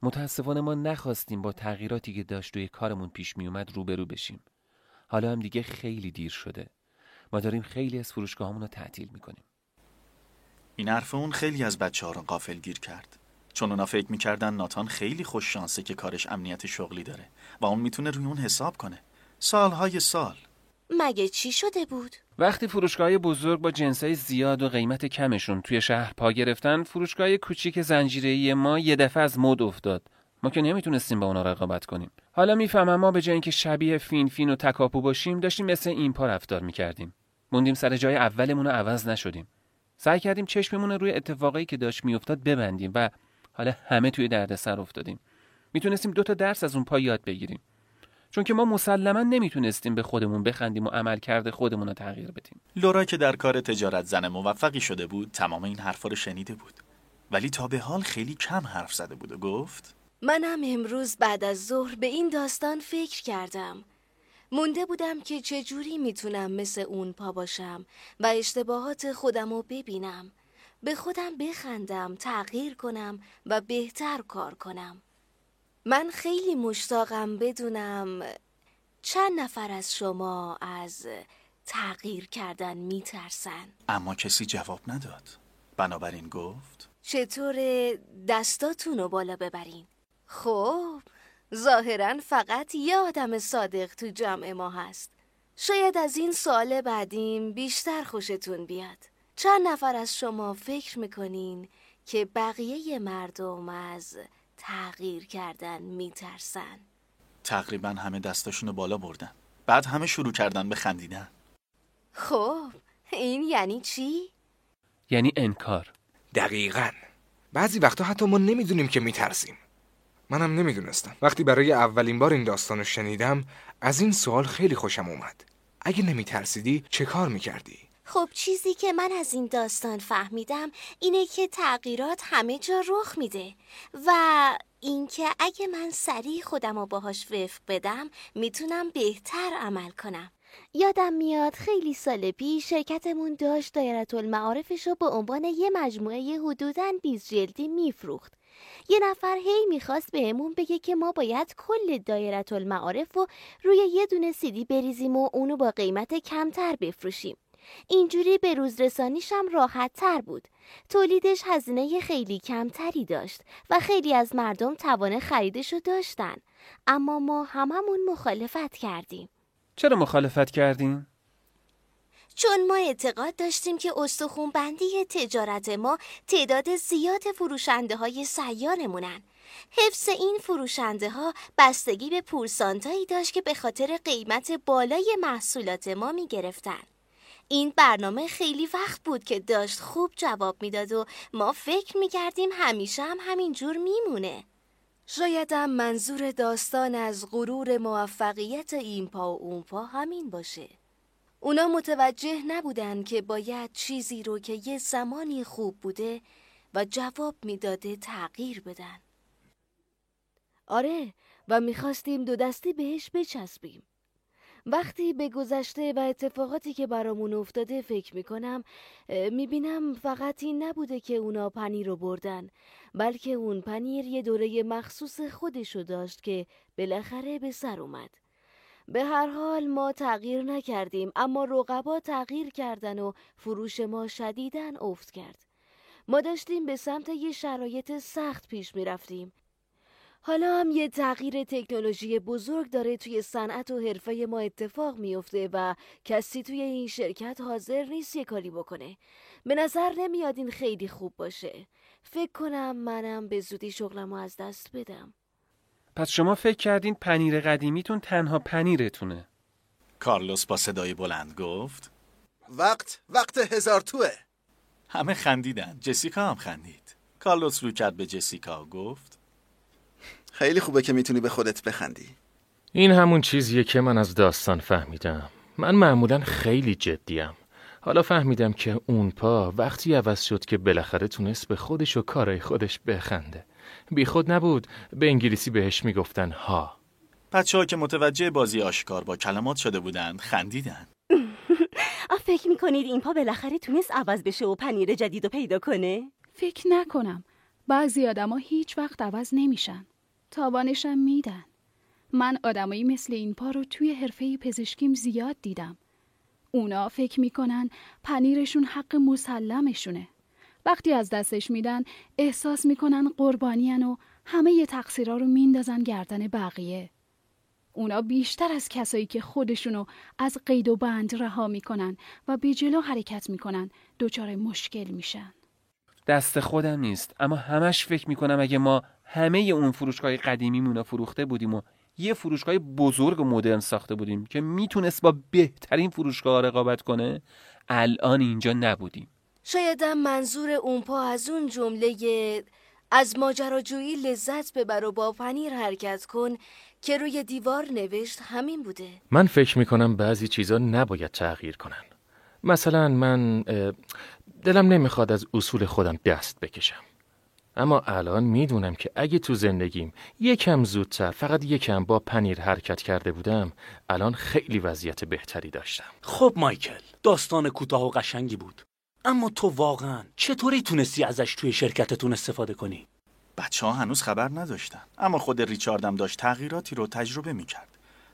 متاسفانه ما نخواستیم با تغییراتی که داشت روی کارمون پیش میومد روبرو بشیم. حالا هم دیگه خیلی دیر شده. ما داریم خیلی از فروشگاهمون رو تعطیل می‌کنیم. این حرف اون خیلی از بچه ها رو قافل گیر کرد. چون اونا فکر می‌کردن ناتان خیلی خوش شانسه که کارش امنیت شغلی داره و اون می‌تونه روی اون حساب کنه. سالهای سال. مگه چی شده بود؟ وقتی فروشگاه بزرگ با جنسای زیاد و قیمت کمشون توی شهر پا گرفتن فروشگاه کوچیک زنجیره‌ای ما یه دفعه از مد افتاد. ما که نمی‌تونستیم با اونا رقابت کنیم. حالا می‌فهمم ما به جای اینکه شبیه فین فین و تکاپو باشیم داشتیم مثل این پا رفتار می‌کردیم. موندیم سر جای اولمون رو عوض نشدیم. سعی کردیم چشممون روی اتفاقایی که داشت میافتاد ببندیم و حالا همه توی دردسر افتادیم. می‌تونستیم دو تا درس از اون پا یاد بگیریم. چون که ما مسلما نمی‌تونستیم به خودمون بخندیم و عمل کرده خودمون رو تغییر بدیم. لورا که در کار تجارت زن موفقی شده بود تمام این حرفا رو شنیده بود. ولی تا به حال خیلی کم حرف زده بود و گفت منم امروز بعد از ظهر به این داستان فکر کردم. مونده بودم که چجوری می‌تونم مثل اون پا باشم و اشتباهات خودم رو ببینم. به خودم بخندم تغییر کنم و بهتر کار کنم. من خیلی مشتاقم بدونم چند نفر از شما از تغییر کردن میترسن. اما کسی جواب نداد. بنابراین گفت چطور دستاتون رو بالا ببرین؟ خب ظاهرا فقط یه آدم صادق تو جمع ما هست. شاید از این سوال بعدیم بیشتر خوشتون بیاد. چند نفر از شما فکر می‌کنین که بقیه مردم از تغییر کردن میترسن؟ تقریبا همه دستاشونو بالا بردن. بعد همه شروع کردن به خندیدن. خب این یعنی چی؟ یعنی انکار. دقیقا. بعضی وقتا حتی ما نمی‌دونیم که میترسیم. منم نمی‌دونستم. وقتی برای اولین بار این داستان رو شنیدم از این سوال خیلی خوشم اومد. اگه نمیترسیدی چه کار می‌کردی؟ خب چیزی که من از این داستان فهمیدم اینه که تغییرات همه جا رخ میده و اینکه اگه من سریع خودم رو باهاش وفق بدم می‌تونم بهتر عمل کنم. یادم میاد خیلی سال پیش شرکتمون داشت دایرت المعارفش رو به عنوان یه مجموعه حدوداً 20 جلدی میفروخت. یه نفر هی می‌خواست بهمون بگه که ما باید کل دایرت المعارف رو روی یه دونه سیدی بریزیم و اونو با قیمت کمتر بفروشیم. اینجوری به روز رسانیشم راحت تر بود. تولیدش هزینه خیلی کمتری داشت و خیلی از مردم توان خریدشو داشتن. اما ما هممون مخالفت کردیم. چرا مخالفت کردیم؟ چون ما اعتقاد داشتیم که استخون بندی تجارت ما تعداد زیاد فروشنده های سیارمونن حفظ این فروشنده ها بستگی به پورسانتایی داشت که به خاطر قیمت بالای محصولات ما می گرفتن. این برنامه خیلی وقت بود که داشت خوب جواب می‌داد و ما فکر می کردیم همیشه هم همین جور میمونه. شایدم منظور داستان از غرور موفقیت این پا و اون پا همین باشه. اونا متوجه نبودن که باید چیزی رو که یه زمانی خوب بوده و جواب می‌داده تغییر بدن. آره و می‌خواستیم دو دستی بهش بچسبیم. وقتی به گذشته و اتفاقاتی که برامون افتاده فکر می‌کنم می‌بینم فقط این نبوده که اونا پنیر رو بردن بلکه اون پنیر یه دوره مخصوص خودشو داشت که بالاخره به سر اومد. به هر حال ما تغییر نکردیم اما رقبا تغییر کردن و فروش ما شدیدن افت کرد. ما داشتیم به سمت یه شرایط سخت پیش می رفتیم. حالا هم یه تغییر تکنولوژی بزرگ داره توی صنعت و حرفه ما اتفاق میفته و کسی توی این شرکت حاضر نیست یه کاری بکنه. به نظر نمیاد این خیلی خوب باشه. فکر کنم منم به زودی شغلمو از دست بدم. پس شما فکر کردین پنیر قدیمیتون تنها پنیرتونه. کارلوس با صدای بلند گفت وقت وقت هزار توه. همه خندیدن. جسیکا هم خندید. کارلوس رو کرد به جسیکا و گفت خیلی خوبه که می‌تونی به خودت بخندی. این همون چیزیه که من از داستان فهمیدم. من معمولا خیلی جدیم. حالا فهمیدم که اون پا وقتی عوض شد که بالاخره تونست به خودش و کارای خودش بخنده. بیخود نبود. به انگلیسی بهش می‌گفتن ها. بچه ها که متوجه بازی آشکار با کلمات شده بودند خندیدن [LAUGHS] فکر می‌کنید این پا بالاخره تونست عوض بشه و پنیر جدید رو پیدا کنه؟ فکر نکنم. بعضی آدما هیچ وقت عوض نمیشن. تاوانشم میدن. من آدمایی مثل این پا رو توی حرفه پزشکیم زیاد دیدم. اونا فکر می‌کنن پنیرشون حق مسلمشونه. وقتی از دستش میدن احساس می‌کنن قربانیان و همه ی تقصیرها رو میندازن گردن بقیه. اونا بیشتر از کسایی که خودشونو از قید و بند رها می‌کنن و به جلو حرکت می‌کنن دچار مشکل میشن. دست خودم نیست اما همش فکر می‌کنم اگه ما همه اون فروشگاه قدیمی فروخته بودیم و یه فروشگاه بزرگ و مدرن ساخته بودیم که می‌تونست با بهترین فروشگاه رقابت کنه الان اینجا نبودیم شایدم منظور اون پا از اون جمله از ماجراجویی لذت ببر و با پنیر حرکت کن که روی دیوار نوشت همین بوده. من فکر می‌کنم بعضی چیزا نباید تغییر کنن. مثلا من دلم نمی‌خواد از اصول خودم دست بکشم. اما الان می‌دونم که اگه تو زندگیم یکم زودتر فقط یکم با پنیر حرکت کرده بودم الان خیلی وضعیت بهتری داشتم. خب مایکل داستان کوتاه و قشنگی بود. اما تو واقعا چطوری تونستی ازش توی شرکتتون استفاده کنی؟ بچه ها هنوز خبر نداشتن. اما خود ریچاردم داشت تغییراتی رو تجربه می‌کرد.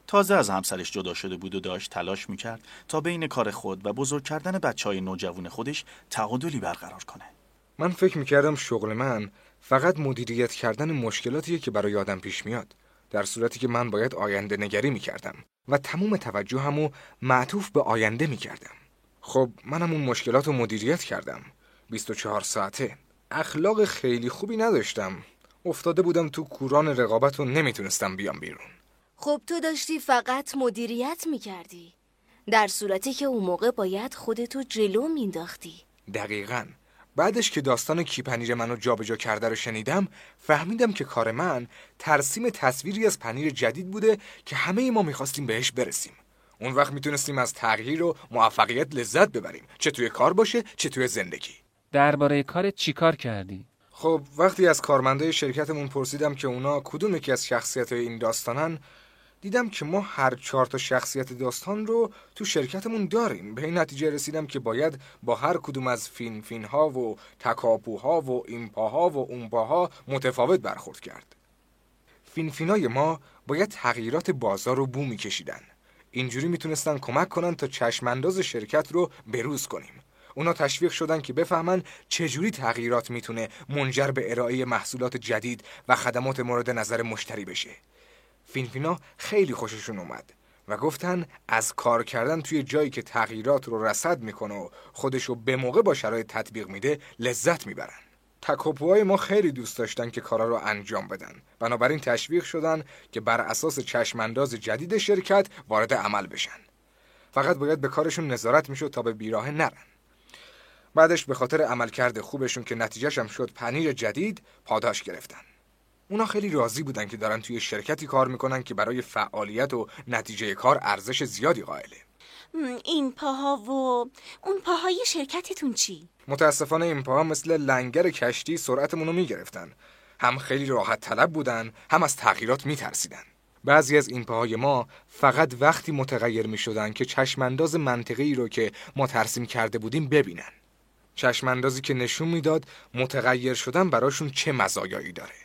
تازه از همسرش جدا شده بود و داشت تلاش می‌کرد تا بین کار خود و بزرگ کردن بچه های نوجوان خودش تعادلی برقرار کنه. من فکر می‌کردم شغل من فقط مدیریت کردن مشکلاتیه که برای آدم پیش میاد در صورتی که من باید آینده نگری می‌کردم و تموم توجهمو معطوف به آینده می‌کردم. خب منم اون مشکلات رو مدیریت کردم. 24 ساعته. اخلاق خیلی خوبی نداشتم. افتاده بودم تو کوران رقابت و نمی‌تونستم بیام بیرون. خب تو داشتی فقط مدیریت می‌کردی. در صورتی که اون موقع باید خودتو جلو مینداختی دقیقا. بعدش که داستان کی پنیر منو جابجا کرده رو شنیدم فهمیدم که کار من ترسیم تصویری از پنیر جدید بوده که همه ما می‌خواستیم بهش برسیم. اون وقت می‌تونستیم از تغییر و موفقیت لذت ببریم. چه توی کار باشه چه توی زندگی. درباره کارت چیکار کردی؟ خب وقتی از کارمندای شرکتمون پرسیدم که اونا کدوم یکی از شخصیت این داستانن دیدم که ما هر چهار تا شخصیت داستان رو تو شرکتمون داریم. به این نتیجه رسیدم که باید با هر کدوم از فین فین ها و تکاپوها و ایمپاها و اونپاها متفاوت برخورد کرد. فین فینای ما باید تغییرات بازار رو بو میکشیدن. اینجوری می‌تونستن کمک کنن تا چشمانداز شرکت رو بروز کنیم. اونا تشویق شدن که بفهمن چجوری تغییرات می‌تونه منجر به ارائه محصولات جدید و خدمات مورد نظر مشتری بشه. فینفینا خیلی خوششون اومد و گفتن از کار کردن توی جایی که تغییرات رو رصد می‌کنه و خودشو به موقع با شرایط تطبیق میده لذت می‌برن. تکاپوهای ما خیلی دوست داشتن که کارا رو انجام بدن. بنابراین تشویق شدن که بر اساس چشمانداز جدید شرکت وارد عمل بشن. فقط باید به کارشون نظارت می‌شد تا به بیراه نرن. بعدش به خاطر عملکرد خوبشون که نتیجهش هم شد پنیر جدید پاداش گرفتن. اونا خیلی راضی بودن که دارن توی شرکتی کار می‌کنن که برای فعالیت و نتیجه کار ارزش زیادی قائله. این پاها و اون پاهای شرکتتون چی؟ متاسفانه این پاها مثل لنگر کشتی سرعتمون رو می‌گرفتن. هم خیلی راحت طلب بودن هم از تغییرات میترسیدن. بعضی از این پاهای ما فقط وقتی متغیر می شدن که چشمانداز منطقی رو که ما ترسیم کرده بودیم ببینن. چشماندازی که نشون می‌داد متغیر شدن براشون چه مزایایی داره.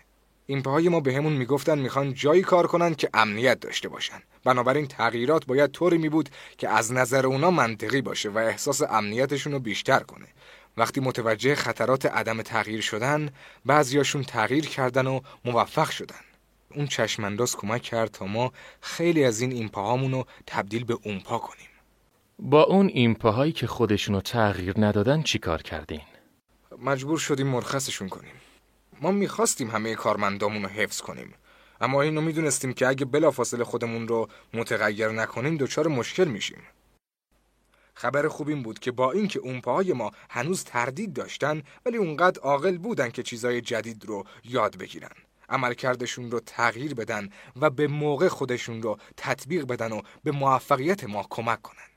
این پاهای ما بهمون به می‌گفتن می‌خوان جایی کار کنن که امنیت داشته باشن. بنابراین تغییرات باید طوری می بود که از نظر اونا منطقی باشه و احساس امنیتشون رو بیشتر کنه. وقتی متوجه خطرات عدم تغییر شدن بعضیاشون تغییر کردن و موفق شدن. اون چشمانداز کمک کرد تا ما خیلی از این ایمپاهامون رو تبدیل به اونپا کنیم. با اون ایمپاهایی که خودشونو تغییر ندادن چیکار کردین؟ مجبور شدیم مرخصشون کنیم. ما می‌خواستیم همه کارمندامون رو حفظ کنیم. اما اینو می‌دونستیم که اگه بلافاصله خودمون رو متغیر نکنیم دچار مشکل میشیم. خبر خوب این بود که با اینکه اون پاهای ما هنوز تردید داشتن ولی اونقدر عاقل بودن که چیزای جدید رو یاد بگیرن. عملکردشون رو تغییر بدن و به موقع خودشون رو تطبیق بدن و به موفقیت ما کمک کنن.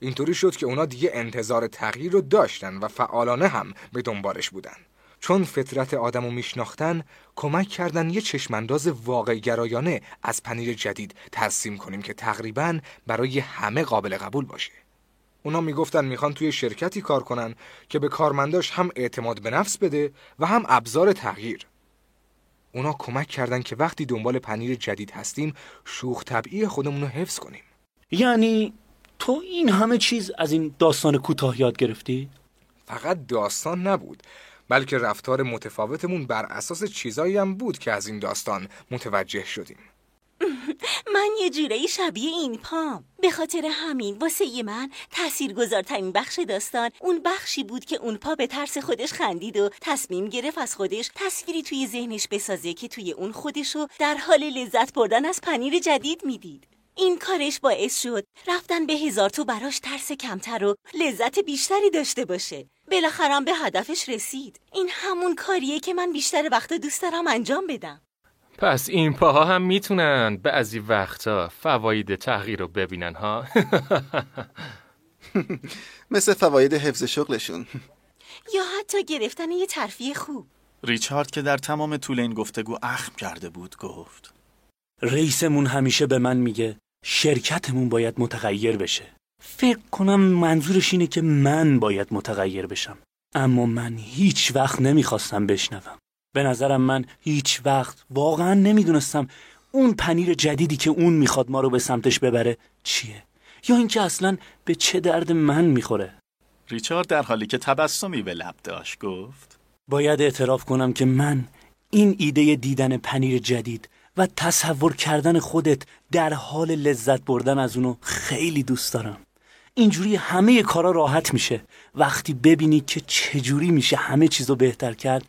اینطوری شد که اونا دیگه انتظار تغییر رو داشتن و فعالانه هم به دنبالش بودن. چون فطرت آدم رو میشناختن کمک کردن یه چشمانداز واقع گرایانه از پنیر جدید ترسیم کنیم که تقریبا برای همه قابل قبول باشه. اونا می‌گفتن می‌خوان توی شرکتی کار کنن که به کارمنداش هم اعتماد به نفس بده و هم ابزار تغییر. اونا کمک کردن که وقتی دنبال پنیر جدید هستیم شوخ طبعی خودمون رو حفظ کنیم. یعنی تو این همه چیز از این داستان کوتاه یاد گرفتی؟ فقط داستان نبود. بلکه رفتار متفاوتمون بر اساس چیزایی هم بود که از این داستان متوجه شدیم. [LAUGHS] من یه جورایی شبیه این پام. به خاطر همین واسه من تاثیرگذارترین بخش داستان اون بخشی بود که اون پا به ترس خودش خندید و تصمیم گرفت از خودش تصویری توی ذهنش بسازه که توی اون خودشو در حال لذت بردن از پنیر جدید می‌دید. این کارش باعث شد. رفتن به هزار تو براش ترس کمتر و لذت بیشتری داشته باشه. بالاخره به هدفش رسید. این همون کاریه که من بیشتر وقت دوست دارم انجام بدم. پس این پاها هم می‌تونن بعضی وقتا فواید تغییر رو ببینن ها؟ [LAUGHS] مثل فواید حفظ شغلشون. یا حتی گرفتن یه ترفیه خوب. ریچارد که در تمام طول این گفتگو اخم کرده بود گفت. رئیسمون همیشه به من میگه شرکتمون باید متغیر بشه. فکر کنم منظورش اینه که من باید متغیر بشم. اما من هیچ وقت نمی‌خواستم بشنوم. به نظرم من هیچ وقت واقعا نمی‌دونستم اون پنیر جدیدی که اون می‌خواد ما رو به سمتش ببره چیه. یا اینکه اصلا به چه درد من می‌خوره. ریچارد در حالی که تبسمی به لب داشت گفت باید اعتراف کنم که من این ایده دیدن پنیر جدید و تصور کردن خودت در حال لذت بردن از اونو خیلی دوست دارم. اینجوری همه کارا راحت میشه. وقتی ببینی که چجوری میشه همه چیزو بهتر کرد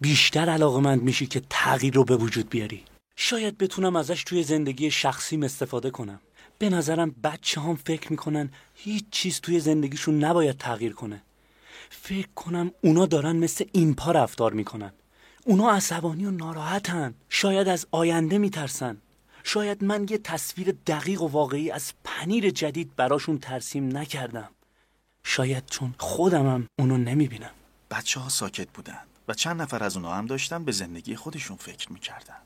بیشتر علاقمند میشی که تغییر رو به وجود بیاری. شاید بتونم ازش توی زندگی شخصیم استفاده کنم. به نظرم بچه هم فکر می‌کنن هیچ چیز توی زندگیشون نباید تغییر کنه. فکر کنم اونا دارن مثل این پا رفتار می‌کنن. اونا عصبانی و ناراحتن. شاید از آینده میترسن. شاید من یه تصویر دقیق و واقعی از پنیر جدید براشون ترسیم نکردم. شاید چون خودمم اونو نمی‌بینم. بچه ها ساکت بودن و چند نفر از اونا هم داشتن به زندگی خودشون فکر می‌کردن.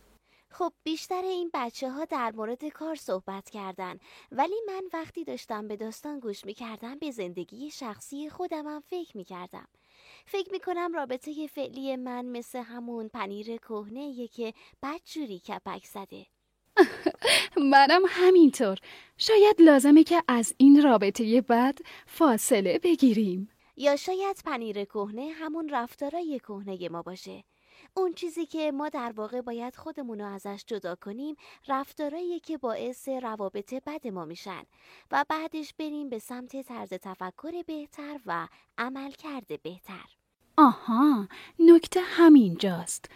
خب بیشتر این بچه ها در مورد کار صحبت کردن. ولی من وقتی داشتم به داستان گوش می کردم به زندگی شخصی خودمم فکر می کردم. فکر می کنم رابطه فعلی من مثل همون پنیر کهنه که بدجوری کپک زده. منم همینطور. شاید لازمه که از این رابطه بد فاصله بگیریم. یا شاید پنیر کهنه همون رفتارای کهنه ما باشه. اون چیزی که ما در واقع باید خودمون رو ازش جدا کنیم رفتارایی که باعث روابط بد ما میشن و بعدش بریم به سمت طرز تفکر بهتر و عمل کرده بهتر. آها نکته همینجاست.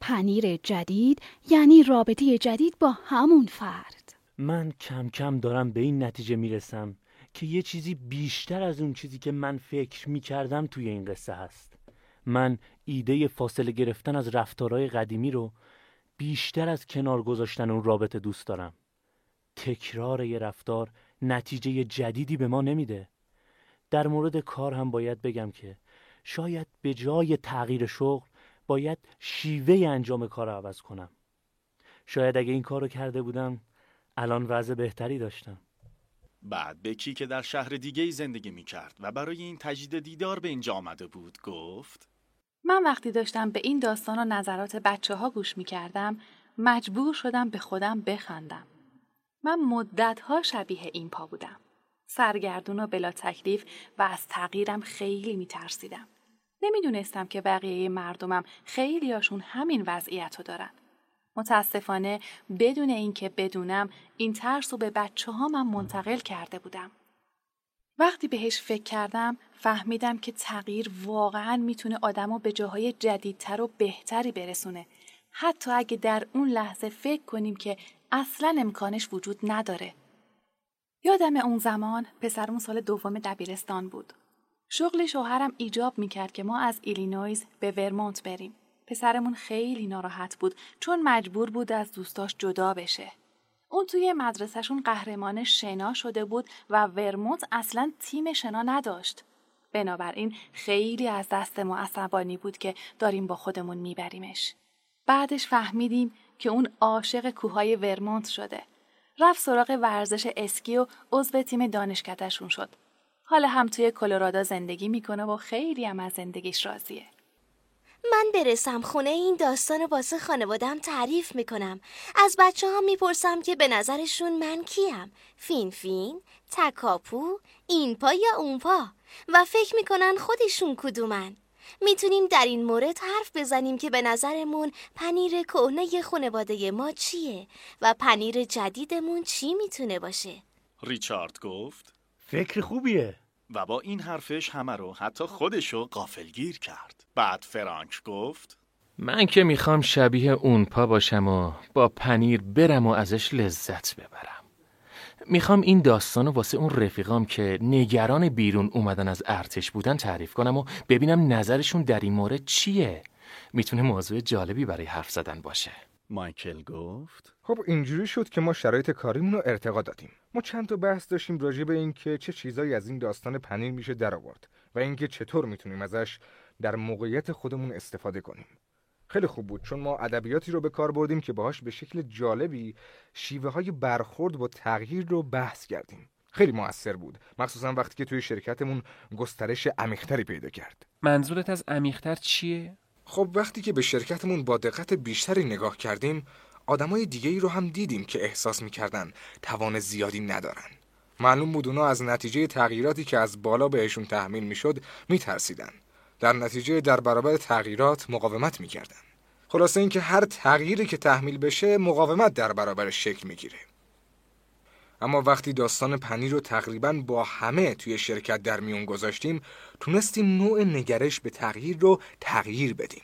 پنیر جدید یعنی رابطه جدید با همون فرد. من کم کم دارم به این نتیجه می‌رسم که یه چیزی بیشتر از اون چیزی که من فکر می‌کردم توی این قصه هست. من ایده فاصله گرفتن از رفتارهای قدیمی رو بیشتر از کنار گذاشتن اون رابطه دوست دارم. تکرار یه رفتار نتیجه جدیدی به ما نمیده. در مورد کار هم باید بگم که شاید به جای تغییر شغل باید شیوه انجام کار رو عوض کنم. شاید اگه این کار رو کرده بودم الان وضع بهتری داشتم. بعد بکی که در شهر دیگه زندگی می کرد و برای این تجدید دیدار به اینجا آمده بود گفت من وقتی داشتم به این داستان و نظرات بچه ها گوش می کردم مجبور شدم به خودم بخندم. من مدت ها شبیه این پا بودم. سرگردون و بلا تکلیف و از تغییرم خیلی می ترسیدم. نمی‌دونستم که بقیه مردمم خیلی هاشون همین وضعیت رو دارن. متاسفانه بدون اینکه بدونم این ترس رو به بچه ها من منتقل کرده بودم. وقتی بهش فکر کردم فهمیدم که تغییر واقعا می‌تونه آدمو به جاهای جدیدتر و بهتری برسونه. حتی اگه در اون لحظه فکر کنیم که اصلا امکانش وجود نداره. یادم اون زمان پسرمون سال دوم دبیرستان بود. شغل شوهرم ایجاب می‌کرد که ما از ایلینویز به ورمونت بریم. پسرمون خیلی ناراحت بود چون مجبور بود از دوستاش جدا بشه. اون توی مدرسهشون قهرمان شنا شده بود و ورمونت اصلا تیم شنا نداشت. بنابراین خیلی از دست ما عصبانی بود که داریم با خودمون میبریمش. بعدش فهمیدیم که اون عاشق کوههای ورمونت شده. رفت سراغ ورزش اسکی و عضو تیم دانشکدهشون شد. حالا هم توی کلرادا زندگی می‌کنه و خیلی هم از زندگیش راضیه. من برسم خونه این داستان واسه خانوادم تعریف می‌کنم. از بچه ها می‌پرسم که به نظرشون من کیم. فین فین تکاپو این پا یا اون پا. و فکر می‌کنن خودشون کدومن. می‌تونیم در این مورد حرف بزنیم که به نظرمون پنیر کهنه خانواده ما چیه و پنیر جدیدمون چی می‌تونه باشه؟ ریچارد گفت فکر خوبیه. و با این حرفش همه رو حتی خودشو قافلگیر کرد. بعد فرانک گفت من که می‌خوام شبیه اون پا باشم و با پنیر برم و ازش لذت ببرم. می‌خوام این داستان واسه اون رفیقام که نگران بیرون اومدن از ارتش بودن تعریف کنم و ببینم نظرشون در این مورد چیه. می‌تونه موضوع جالبی برای حرف زدن باشه. مایکل گفت خب اینجوری شد که ما شرایط کاریمون رو ارتقا دادیم. ما چند تا بحث داشتیم راجع به اینکه چه چیزایی از این داستان پنیر میشه در آورد و اینکه چطور می‌تونیم ازش در موقعیت خودمون استفاده کنیم. خیلی خوب بود چون ما ادبیاتی رو به کار بردیم که باهاش به شکل جالبی شیوه های برخورد با تغییر رو بحث کردیم. خیلی موثر بود. مخصوصا وقتی که توی شرکتمون گسترش عمیقتری پیدا کرد. منظورت از عمیقتر چیه؟ خب وقتی که به شرکتمون با دقت بیشتری نگاه کردیم آدمای دیگه ای رو هم دیدیم که احساس می‌کردن توان زیادی ندارن. معلوم بود اونا از نتیجه تغییراتی که از بالا بهشون تحمیل می‌شد میترسیدن. در نتیجه در برابر تغییرات مقاومت می‌کردن خلاصه اینکه هر تغییری که تحمیل بشه مقاومت در برابر شکل می‌گیره. اما وقتی داستان پنیر رو تقریبا با همه توی شرکت در میون گذاشتیم تونستیم نوع نگرش به تغییر رو تغییر بدیم.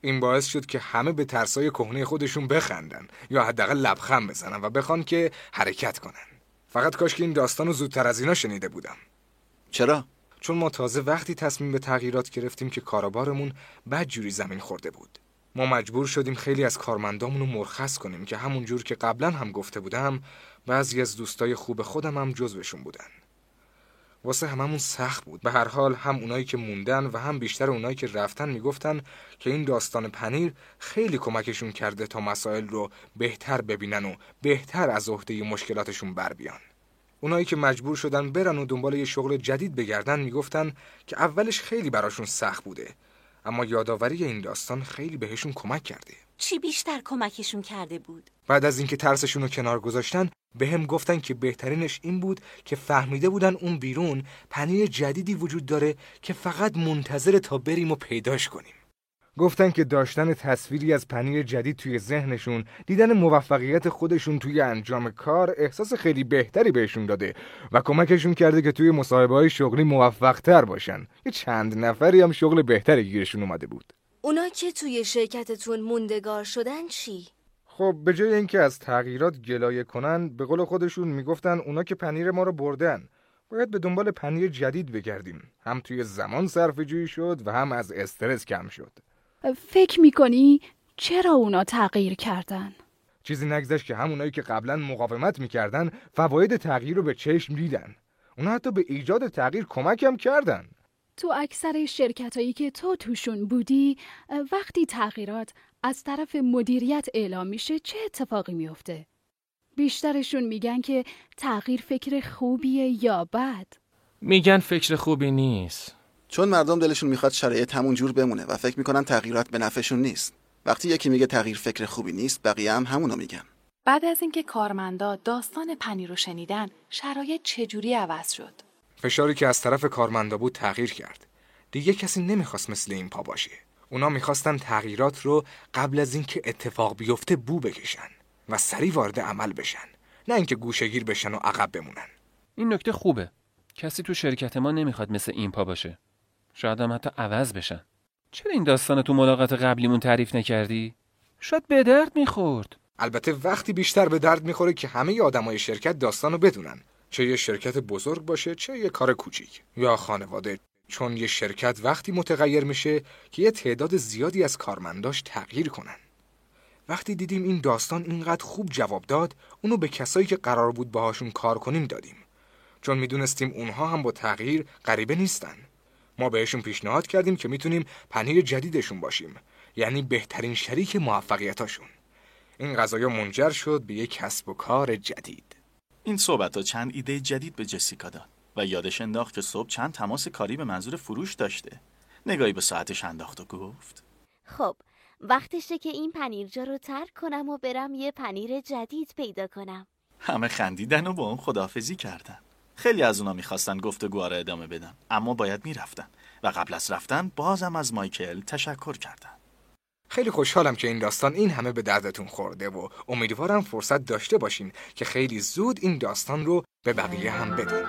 این باعث شد که همه به ترسای کهنه خودشون بخندن یا حداقل لبخند بزنن و بخوان که حرکت کنن. فقط کاش که این داستان رو زودتر از اینا شنیده بودم. چرا؟ چون ما تازه وقتی تصمیم به تغییرات گرفتیم که کارابارمون بد جوری زمین خورده بود. ما مجبور شدیم خیلی از کارمندامون رو مرخص کنیم که همون جور که قبلا هم گفته بودم بعضی از دوستای خوب خودم هم جزوشون بودن. واسه هممون سخت بود. به هر حال هم اونایی که موندن و هم بیشتر اونایی که رفتن می‌گفتن که این داستان پنیر خیلی کمکشون کرده تا مسائل رو بهتر ببینن و بهتر از عهده مشکلاتشون بر بیان. اونایی که مجبور شدن برن و دنبال یه شغل جدید بگردن می‌گفتن که اولش خیلی براشون سخت بوده. اما یادآوری این داستان خیلی بهشون کمک کرده. چی بیشتر کمکشون کرده بود؟ بعد از اینکه ترسشون رو کنار گذاشتن به هم گفتن که بهترینش این بود که فهمیده بودن اون بیرون پنیر جدیدی وجود داره که فقط منتظر تا بریم و پیداش کنیم. گفتن که داشتن تصویری از پنیر جدید توی ذهنشون دیدن موفقیت خودشون توی انجام کار احساس خیلی بهتری بهشون داده و کمکشون کرده که توی مصاحبه های شغلی موفقتر باشن. یه چند نفری هم شغل بهتری گیرشون اومده بود. اونا که توی شرکتتون موندگار شدن چی؟ خب به جای اینکه از تغییرات گلایه کنن به قول خودشون می‌گفتن اونا که پنیر ما رو بردن. باید به دنبال پنیر جدید بگردیم. هم توی زمان صرف جویی شد و هم از استرس کم شد. فکر می‌کنی چرا اونا تغییر کردن؟ چیزی نگذشت که همونایی که قبلا مقاومت می‌کردن فواید تغییر رو به چشم دیدن اونا حتی به ایجاد تغییر کمک هم کردن تو اکثر شرکت هایی که تو توشون بودی وقتی تغییرات از طرف مدیریت اعلام میشه چه اتفاقی میفته؟ بیشترشون میگن که تغییر فکر خوبیه یا بد میگن فکر خوبی نیست چون مردم دلشون می‌خواد شرایط همون جور بمونه و فکر می‌کنن تغییرات به نفعشون نیست. وقتی یکی میگه تغییر فکر خوبی نیست بقیه هم همونو میگن. بعد از اینکه کارمندا داستان پنیر رو شنیدن شرایط چجوری عوض شد؟ فشاری که از طرف کارمندا بود تغییر کرد. دیگه کسی نمی‌خواست مثل این پا باشه. اونا می‌خواستن تغییرات رو قبل از اینکه اتفاق بیفته بو بکشن و سریع وارد عمل بشن. نه اینکه گوشگیر بشن و عقب بمونن. این نکته خوبه. کسی تو شرکت ما نمی‌خواد مثل این پا باشه. شاید هم حتی عوض بشن. چرا این داستان تو ملاقات قبلیمون تعریف نکردی؟ شاید به درد می‌خورد. البته وقتی بیشتر به درد می‌خوره که همه آدمای شرکت داستان رو بدونن. چه یه شرکت بزرگ باشه چه یه کار کوچیک. یا خانواده. چون یه شرکت وقتی متغیر میشه که یه تعداد زیادی از کارمنداش تغییر کنن. وقتی دیدیم این داستان اینقدر خوب جواب داد اونو به کسایی که قرار بود باهاشون کار کنیم دادیم. چون می‌دونستیم اونها هم با تغییر غریبه نیستن. ما بهشون پیشنهاد کردیم که می‌تونیم پنیر جدیدشون باشیم یعنی بهترین شریک موفقیتاشون. این غذایا منجر شد به یک کسب و کار جدید. این صحبت ها چند ایده جدید به جسیکا داد و یادش انداخت که صبح چند تماس کاری به منظور فروش داشته. نگاهی به ساعتش انداخت و گفت. خب وقتشه که این پنیرجا رو ترک کنم و برم یه پنیر جدید پیدا کنم. همه خندیدن و با اون خداحافظی کردن. خیلی از اونا می‌خواستن گفتگوها را ادامه بدن اما باید می‌رفتن و قبل از رفتن بازم از مایکل تشکر کردن. خیلی خوشحالم که این داستان این همه به دردتون خورده و امیدوارم فرصت داشته باشین که خیلی زود این داستان رو به بقیه هم بدین.